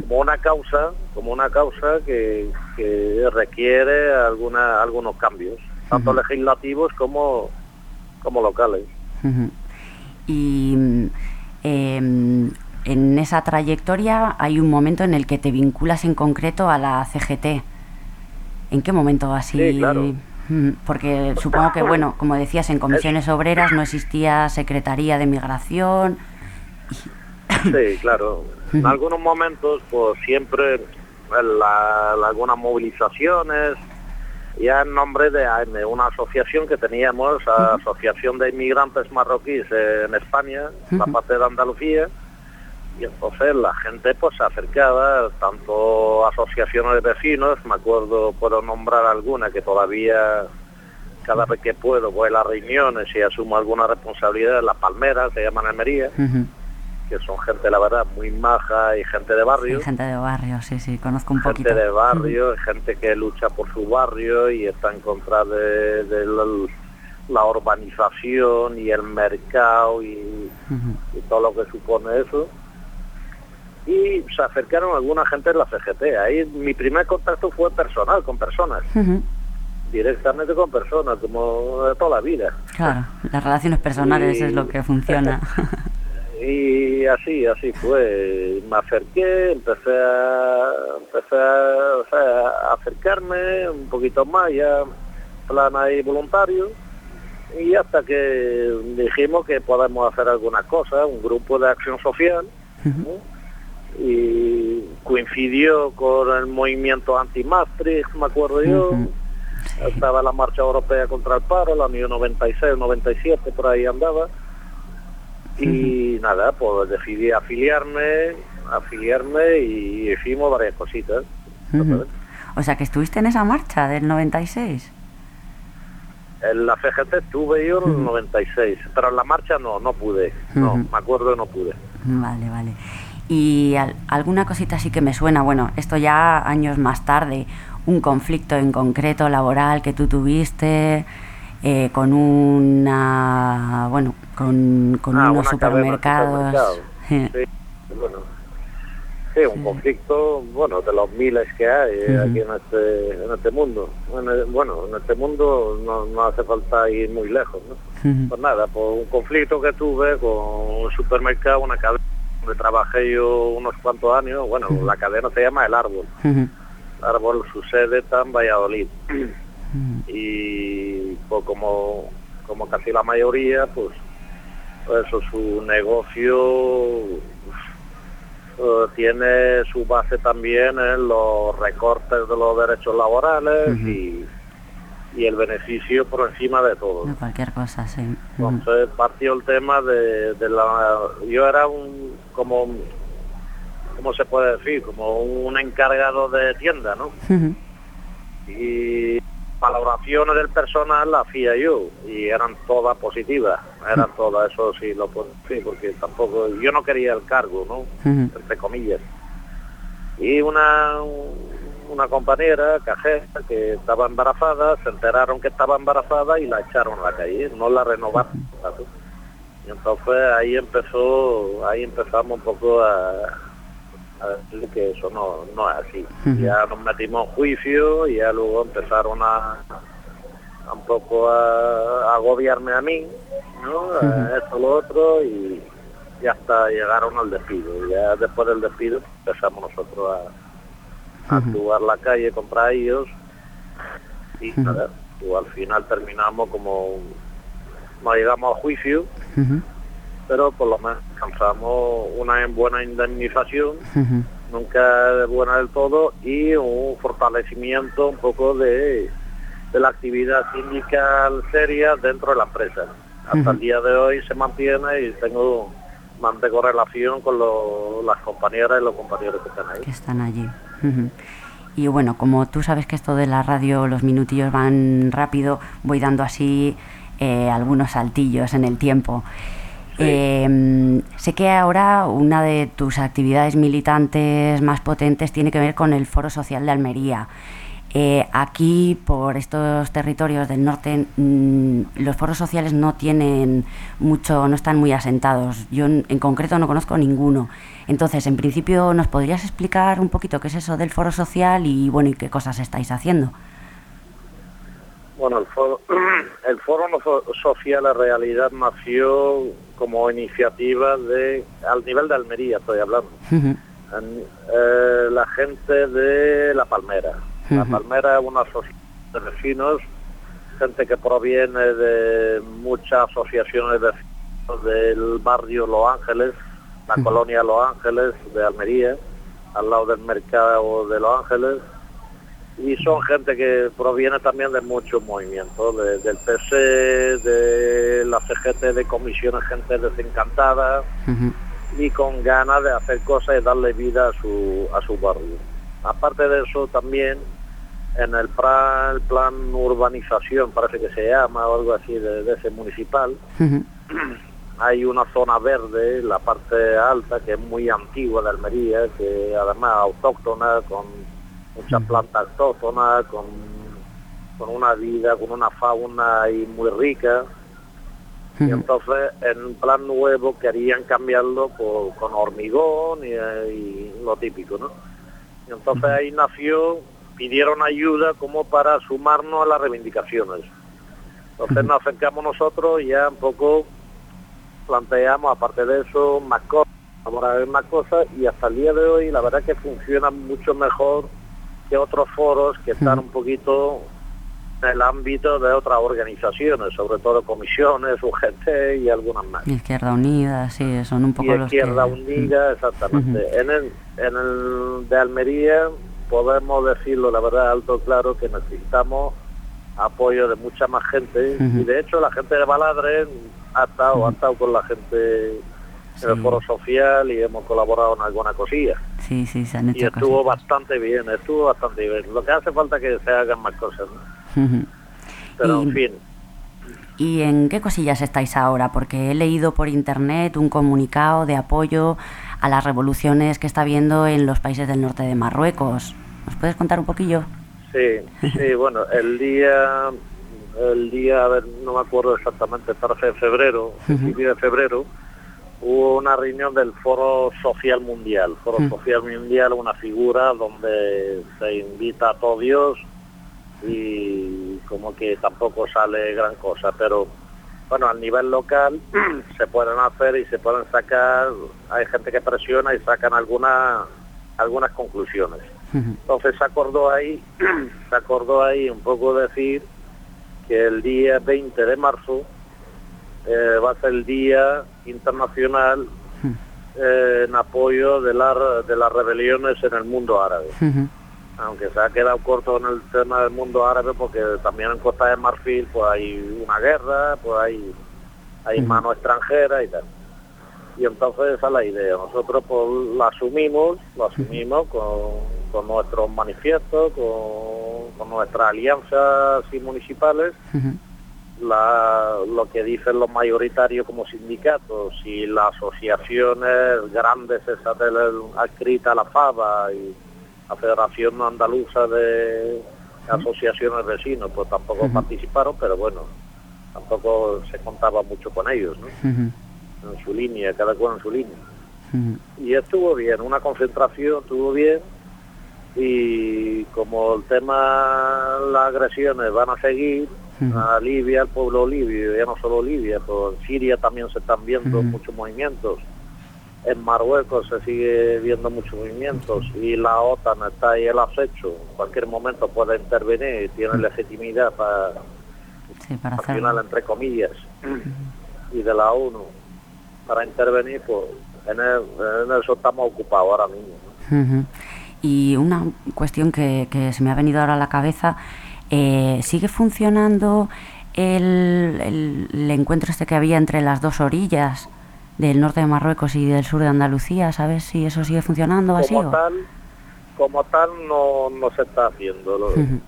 como una causa como una causa que, que requiere alguna algunos cambios tanto legislativos como como locales. Y em, en esa trayectoria hay un momento en el que te vinculas en concreto a la CGT. ¿En qué momento así? Sí, claro. Mm, Porque supongo que, bueno, como decías, en comisiones obreras no existía Secretaría de Migración. Sí, [LAUGHS] claro. En algunos momentos, pues siempre en la- la- algunas movilizaciones, ya en nombre de AM, una asociación que teníamos, Asociación de Inmigrantes Marroquíes en España, la parte de Andalucía, y entonces la gente pues se acercaba, tanto asociaciones de vecinos, me acuerdo, puedo nombrar alguna que todavía cada vez que puedo voy a las reuniones y asumo alguna responsabilidad, las palmeras, se llaman Almería, que son gente, la verdad, muy maja y gente de barrio. Sí, gente de barrio, sí, sí, conozco un gente poquito. de barrio, gente que lucha por su barrio y está en contra de, de la, la urbanización y el mercado y, y todo lo que supone eso. Y se acercaron alguna gente de la CGT. Ahí mi primer contacto fue personal, con personas, directamente con personas, como de toda la vida. Claro, las relaciones personales Y- es lo que funciona. [LAUGHS] [LAUGHS] Y así, así fue. Me acerqué, empecé a, empecé a, o sea, a acercarme un poquito más, ya plan ahí voluntario. Y hasta que dijimos que podemos hacer alguna cosa, un grupo de acción social. ¿no? Y coincidió con el movimiento anti-Maastricht, me acuerdo yo. Estaba la marcha europea contra el paro, la año 96, 97, por ahí andaba. Y nada, pues decidí afiliarme, afiliarme y hicimos varias cositas. O sea, que estuviste en esa marcha del 96. En la CGT estuve yo en el 96, pero en la marcha no, no pude. No, me acuerdo que no pude. Vale, vale. Y al- alguna cosita sí que me suena, bueno, esto ya años más tarde, un conflicto en concreto laboral que tú tuviste eh, con una, bueno, con, con Ah, unos supermercados. [LAUGHS] Sí. Sí, bueno. Sí, un conflicto, bueno, de los miles que hay eh, aquí en este, en este mundo. En el- bueno, en este mundo no, no hace falta ir muy lejos, ¿no? Pues nada, pues un conflicto que tuve con un supermercado, una cadena donde trabajé yo unos cuantos años. Bueno, la cadena se llama El Árbol. El Árbol, su sede está en Valladolid. Y pues como, como casi la mayoría, pues, pues eso, su negocio eh, tiene su base también en los recortes de los derechos laborales y, y el beneficio por encima de todo. De cualquier cosa, sí. Entonces partió el tema de, de la... Yo era un... como... ¿Cómo se puede decir? Como un encargado de tienda, ¿no? Ujú. Y valoraciones del personal las hacía yo y eran todas positivas, eran todas, eso sí lo puedo decir, porque tampoco... Yo no quería el cargo, ¿no? Entre comillas. Y una, una compañera, cajera, que estaba embarazada, se enteraron que estaba embarazada y la echaron a la calle, no la renovaron. ¿sabes? Y entonces ahí empezó, ahí empezamos un poco a, a decir que eso no, no es así. Ya nos metimos en juicio y ya luego empezaron a, a un poco a, a agobiarme a mí, ¿no? Esto, lo otro y, y hasta llegaron al despido. Ya después del despido empezamos nosotros a, a la calle contra ellos y Ujú. nada, pues al final terminamos como no llegamos a juicio, pero por lo menos alcanzamos una buena indemnización, nunca de buena del todo, y un fortalecimiento un poco de, de la actividad sindical seria dentro de la empresa. Hasta el día de hoy se mantiene y tengo mantengo relación con lo- las compañeras y los compañeros que están ahí. que están allí. Y bueno, como tú sabes que esto de la radio, los minutillos van rápido, voy dando así eh, algunos saltillos en el tiempo. Eh, sé que ahora una de tus actividades militantes más potentes tiene que ver con el Foro Social de Almería. Eh, aquí, por estos territorios del norte, mm, los foros sociales no tienen mucho, no están muy asentados. Yo en, en concreto no conozco ninguno. Entonces, en principio, ¿nos podrías explicar un poquito qué es eso del foro social y bueno, y qué cosas estáis haciendo? Bueno, el foro, [CLEARS THROAT] el foro social en realidad nació como iniciativa de, al nivel de Almería estoy hablando, En, eh, la gente de La Palmera. La. Palmera es una asociación de vecinos, gente que proviene de muchas asociaciones de vecinos del barrio Los Ángeles, la colonia Los Ángeles de Almería, al lado del mercado de Los Ángeles, y son gente que proviene también de muchos movimientos, de- del PC, de la CGT, de comisiones, gente desencantada y con ganas de hacer cosas y darle vida a su, a su barrio. Aparte de eso también en el plan, el plan urbanización, parece que se llama o algo así de, de ese municipal, [CLEARS THROAT] hay una zona verde, la parte alta, que es muy antigua de Almería, que además autóctona, con muchas plantas autóctonas, con, con una vida, con una fauna ahí muy rica. Y entonces, en plan nuevo, querían cambiarlo por, con hormigón y, y lo típico, ¿no? Y entonces ahí nació, pidieron ayuda como para sumarnos a las reivindicaciones. Entonces nos acercamos nosotros y ya un poco planteamos, aparte de eso, más cosas, vamos a ver más cosas y hasta el día de hoy la verdad que funciona mucho mejor que otros foros que están un poquito en el ámbito de otras organizaciones, sobre todo comisiones, UGT y algunas más. Izquierda Unida, sí, son un poco Y los que... Izquierda Unida, exactamente. En el, en el de Almería podemos decirlo, la verdad, alto claro, que necesitamos apoyo de mucha más gente y de hecho la gente de Baladre ha estado, ha estado con la gente en el foro social y hemos colaborado en alguna cosilla Sí, sí, se han y hecho estuvo cosas. bastante bien, estuvo bastante bien. Lo que hace falta es que se hagan más cosas, ¿no? Pero Y- en fin. ¿Y en qué cosillas estáis ahora? Porque he leído por internet un comunicado de apoyo a las revoluciones que está habiendo en los países del norte de Marruecos. ¿Nos puedes contar un poquillo? Sí, sí, [LAUGHS] bueno, el día, el día, a ver, no me acuerdo exactamente, parece en febrero, principio de febrero, hubo una reunión del Foro Social Mundial. Foro Mm. Social Mundial, una figura donde se invita a todos Dios y como que tampoco sale gran cosa, pero bueno, al nivel local [CLEARS THROAT] se pueden hacer y se pueden sacar, hay gente que presiona y sacan algunas algunas conclusiones. Entonces se acordó ahí, [CLEARS THROAT] se acordó ahí un poco decir que el día 20 de marzo eh, va a ser el día internacional eh, en apoyo de, la- de las rebeliones en el mundo árabe. Aunque se ha quedado corto en el tema del mundo árabe porque también en Costa de Marfil pues hay una guerra, pues hay, hay mano extranjera y tal. Y entonces esa es la idea. Nosotros pues la asumimos, lo asumimos con, con nuestros manifiestos, con, con nuestras alianzas y municipales, la- lo que dicen los mayoritarios como sindicatos y las asociaciones grandes esas de la adscrita la FABA y la Federación Andaluza de Asociaciones Vecinos, pues tampoco participaron, pero bueno, tampoco se contaba mucho con ellos, ¿no? En su línea, cada cual en su línea. Y estuvo bien, una concentración estuvo bien y como el tema, las agresiones van a seguir, a Libia, al pueblo libio, ya no solo Libia, pues en Siria también se están viendo muchos movimientos, en Marruecos se sigue viendo muchos movimientos y la OTAN está ahí el acecho, en cualquier momento puede intervenir y tiene legitimidad para Sí, para hacerlo. entre comillas y de la ONU. Para intervenir, pues en, el- en eso estamos ocupados ahora mismo. ¿no? Y una cuestión que, que se me ha venido ahora a la cabeza, eh, ¿sigue funcionando el, el- el encuentro este que había entre las dos orillas del norte de Marruecos y del sur de Andalucía? ¿Sabes si eso sigue funcionando así? Como o- tal, como tal no, no se está haciendo,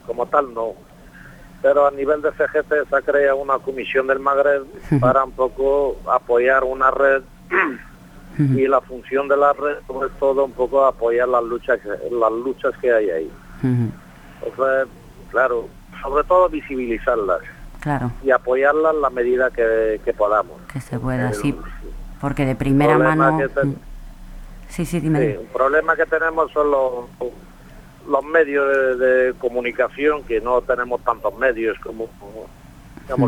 como tal no. Pero a nivel de CGT se ha creado una comisión del Magreb para un poco apoyar una red y la función de la red sobre todo un poco apoyar las luchas las luchas que hay ahí. Ujú. Entonces, claro, sobre todo visibilizarlas Claro, y apoyarlas en la medida que, que podamos. que se pueda, El- sí. Porque de primera mano... ten- mm. Sí, sí, dime. Sí, un problema que tenemos son los, los medios de, de comunicación, que no tenemos tantos medios como, como,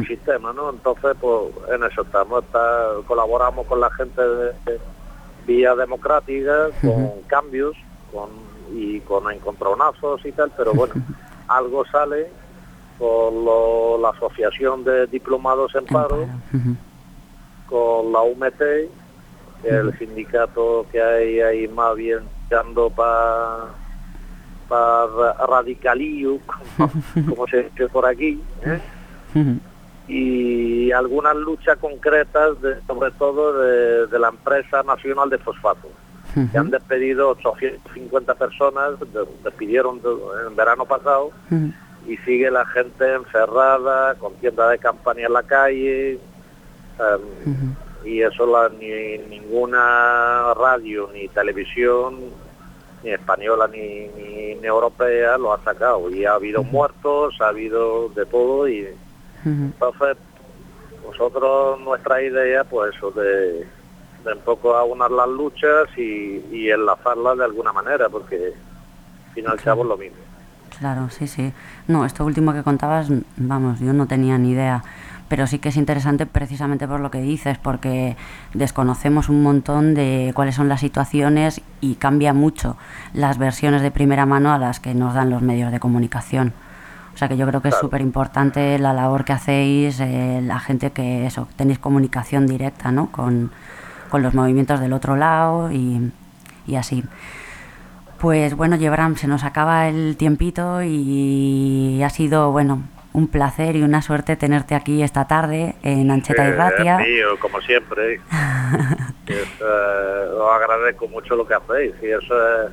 Mm. sistema, ¿no? Entonces, pues en eso estamos, está- colaboramos con la gente de vía democrática, con cambios con, y con encontronazos y tal, pero bueno, algo sale con lo- la Asociación de Diplomados en Paro, con la UMT, que es el sindicato que hay ahí más bien tirando para para radicalillo, como, [LAUGHS] como se dice por aquí, ¿eh? Y algunas luchas concretas, de, sobre todo de, de la empresa nacional de fosfato, que han despedido 850 personas, de- despidieron de- en verano pasado, y sigue la gente encerrada, con tiendas de campaña en la calle, em, y eso la, ni ninguna radio ni televisión ni española ni, ni, ni europea lo ha sacado. Y ha habido muertos ha habido de todo y entonces nosotros nuestra idea pues eso de, de un poco aunar las luchas y, y enlazarlas de alguna manera porque al fin y al cabo es lo mismo Claro, sí, sí. No, esto último que contabas, vamos, yo no tenía ni idea. Pero sí que es interesante precisamente por lo que dices, porque desconocemos un montón de cuáles son las situaciones y cambia mucho las versiones de primera mano a las que nos dan los medios de comunicación. O sea que yo creo que es súper importante la labor que hacéis, eh, la gente que eso, tenéis comunicación directa ¿no? con, con los movimientos del otro lado y, y así. Pues bueno, Yebram, se nos acaba el tiempito y ha sido, bueno, un placer y una suerte tenerte aquí esta tarde en Ancheta y Eh, Ratia. mío, como siempre. [LAUGHS] Es, eh, os agradezco mucho lo que hacéis. Y eso es,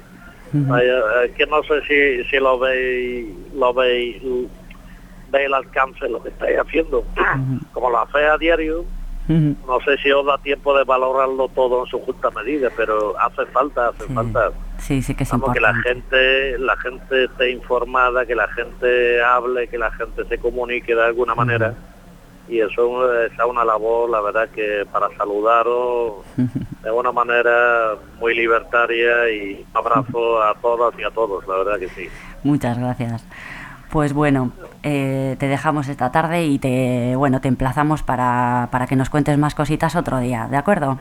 eh, que no sé si, si lo veis, lo veis, veis el alcance de lo que estáis haciendo. Como lo hacéis a diario, no sé si os da tiempo de valorarlo todo en su justa medida, pero hace falta, hace falta. Sí, sí que es Vamos, que la gente, la gente esté informada, que la gente hable, que la gente se comunique de alguna manera. Y eso es una labor, la verdad, que para saludaros [LAUGHS] de una manera muy libertaria y un abrazo a todas y a todos, la verdad que sí. Muchas gracias. Pues bueno, eh, te dejamos esta tarde y te, bueno, te emplazamos para, para que nos cuentes más cositas otro día, ¿de acuerdo?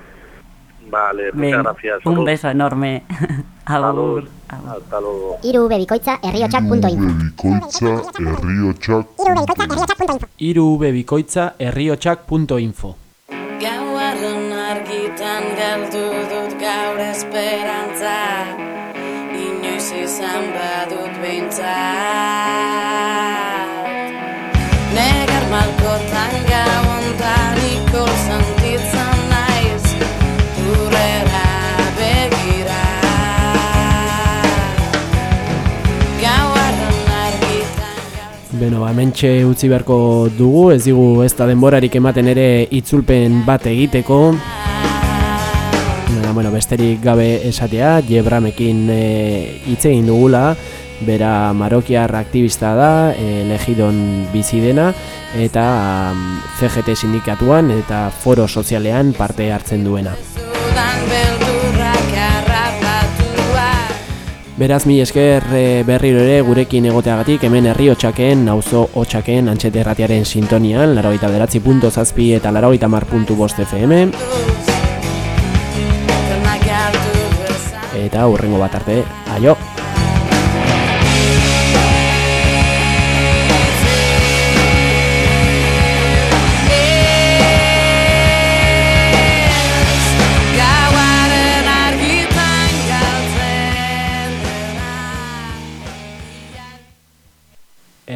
Vale, muchas gracias. Un Salud. beso enorme. [LAUGHS] Agur. Hasta luego. Hiru bebikoitza herriotxak.info Hiru bebikoitza herriotxak.info Gauaren argitan galdu dut gaur esperantza Inoiz izan badut behintzat Negar malkotan Beno, ba, hementxe utzi beharko dugu, ez digu ez da denborarik ematen ere itzulpen bat egiteko. Baina, bueno, besterik gabe esatea, Jebramekin e, hitz egin dugula, bera marokiar aktivista da, e, legidon bizi dena, eta am, CGT sindikatuan eta foro sozialean parte hartzen duena. Beraz, mi esker e, berriro ere gurekin egoteagatik hemen herri hotxaken, nauzo hotxaken, antxete erratiaren sintonian, larogeita bederatzi punto zazpi eta larogeita mar puntu bost FM, eta hurrengo bat arte, aio!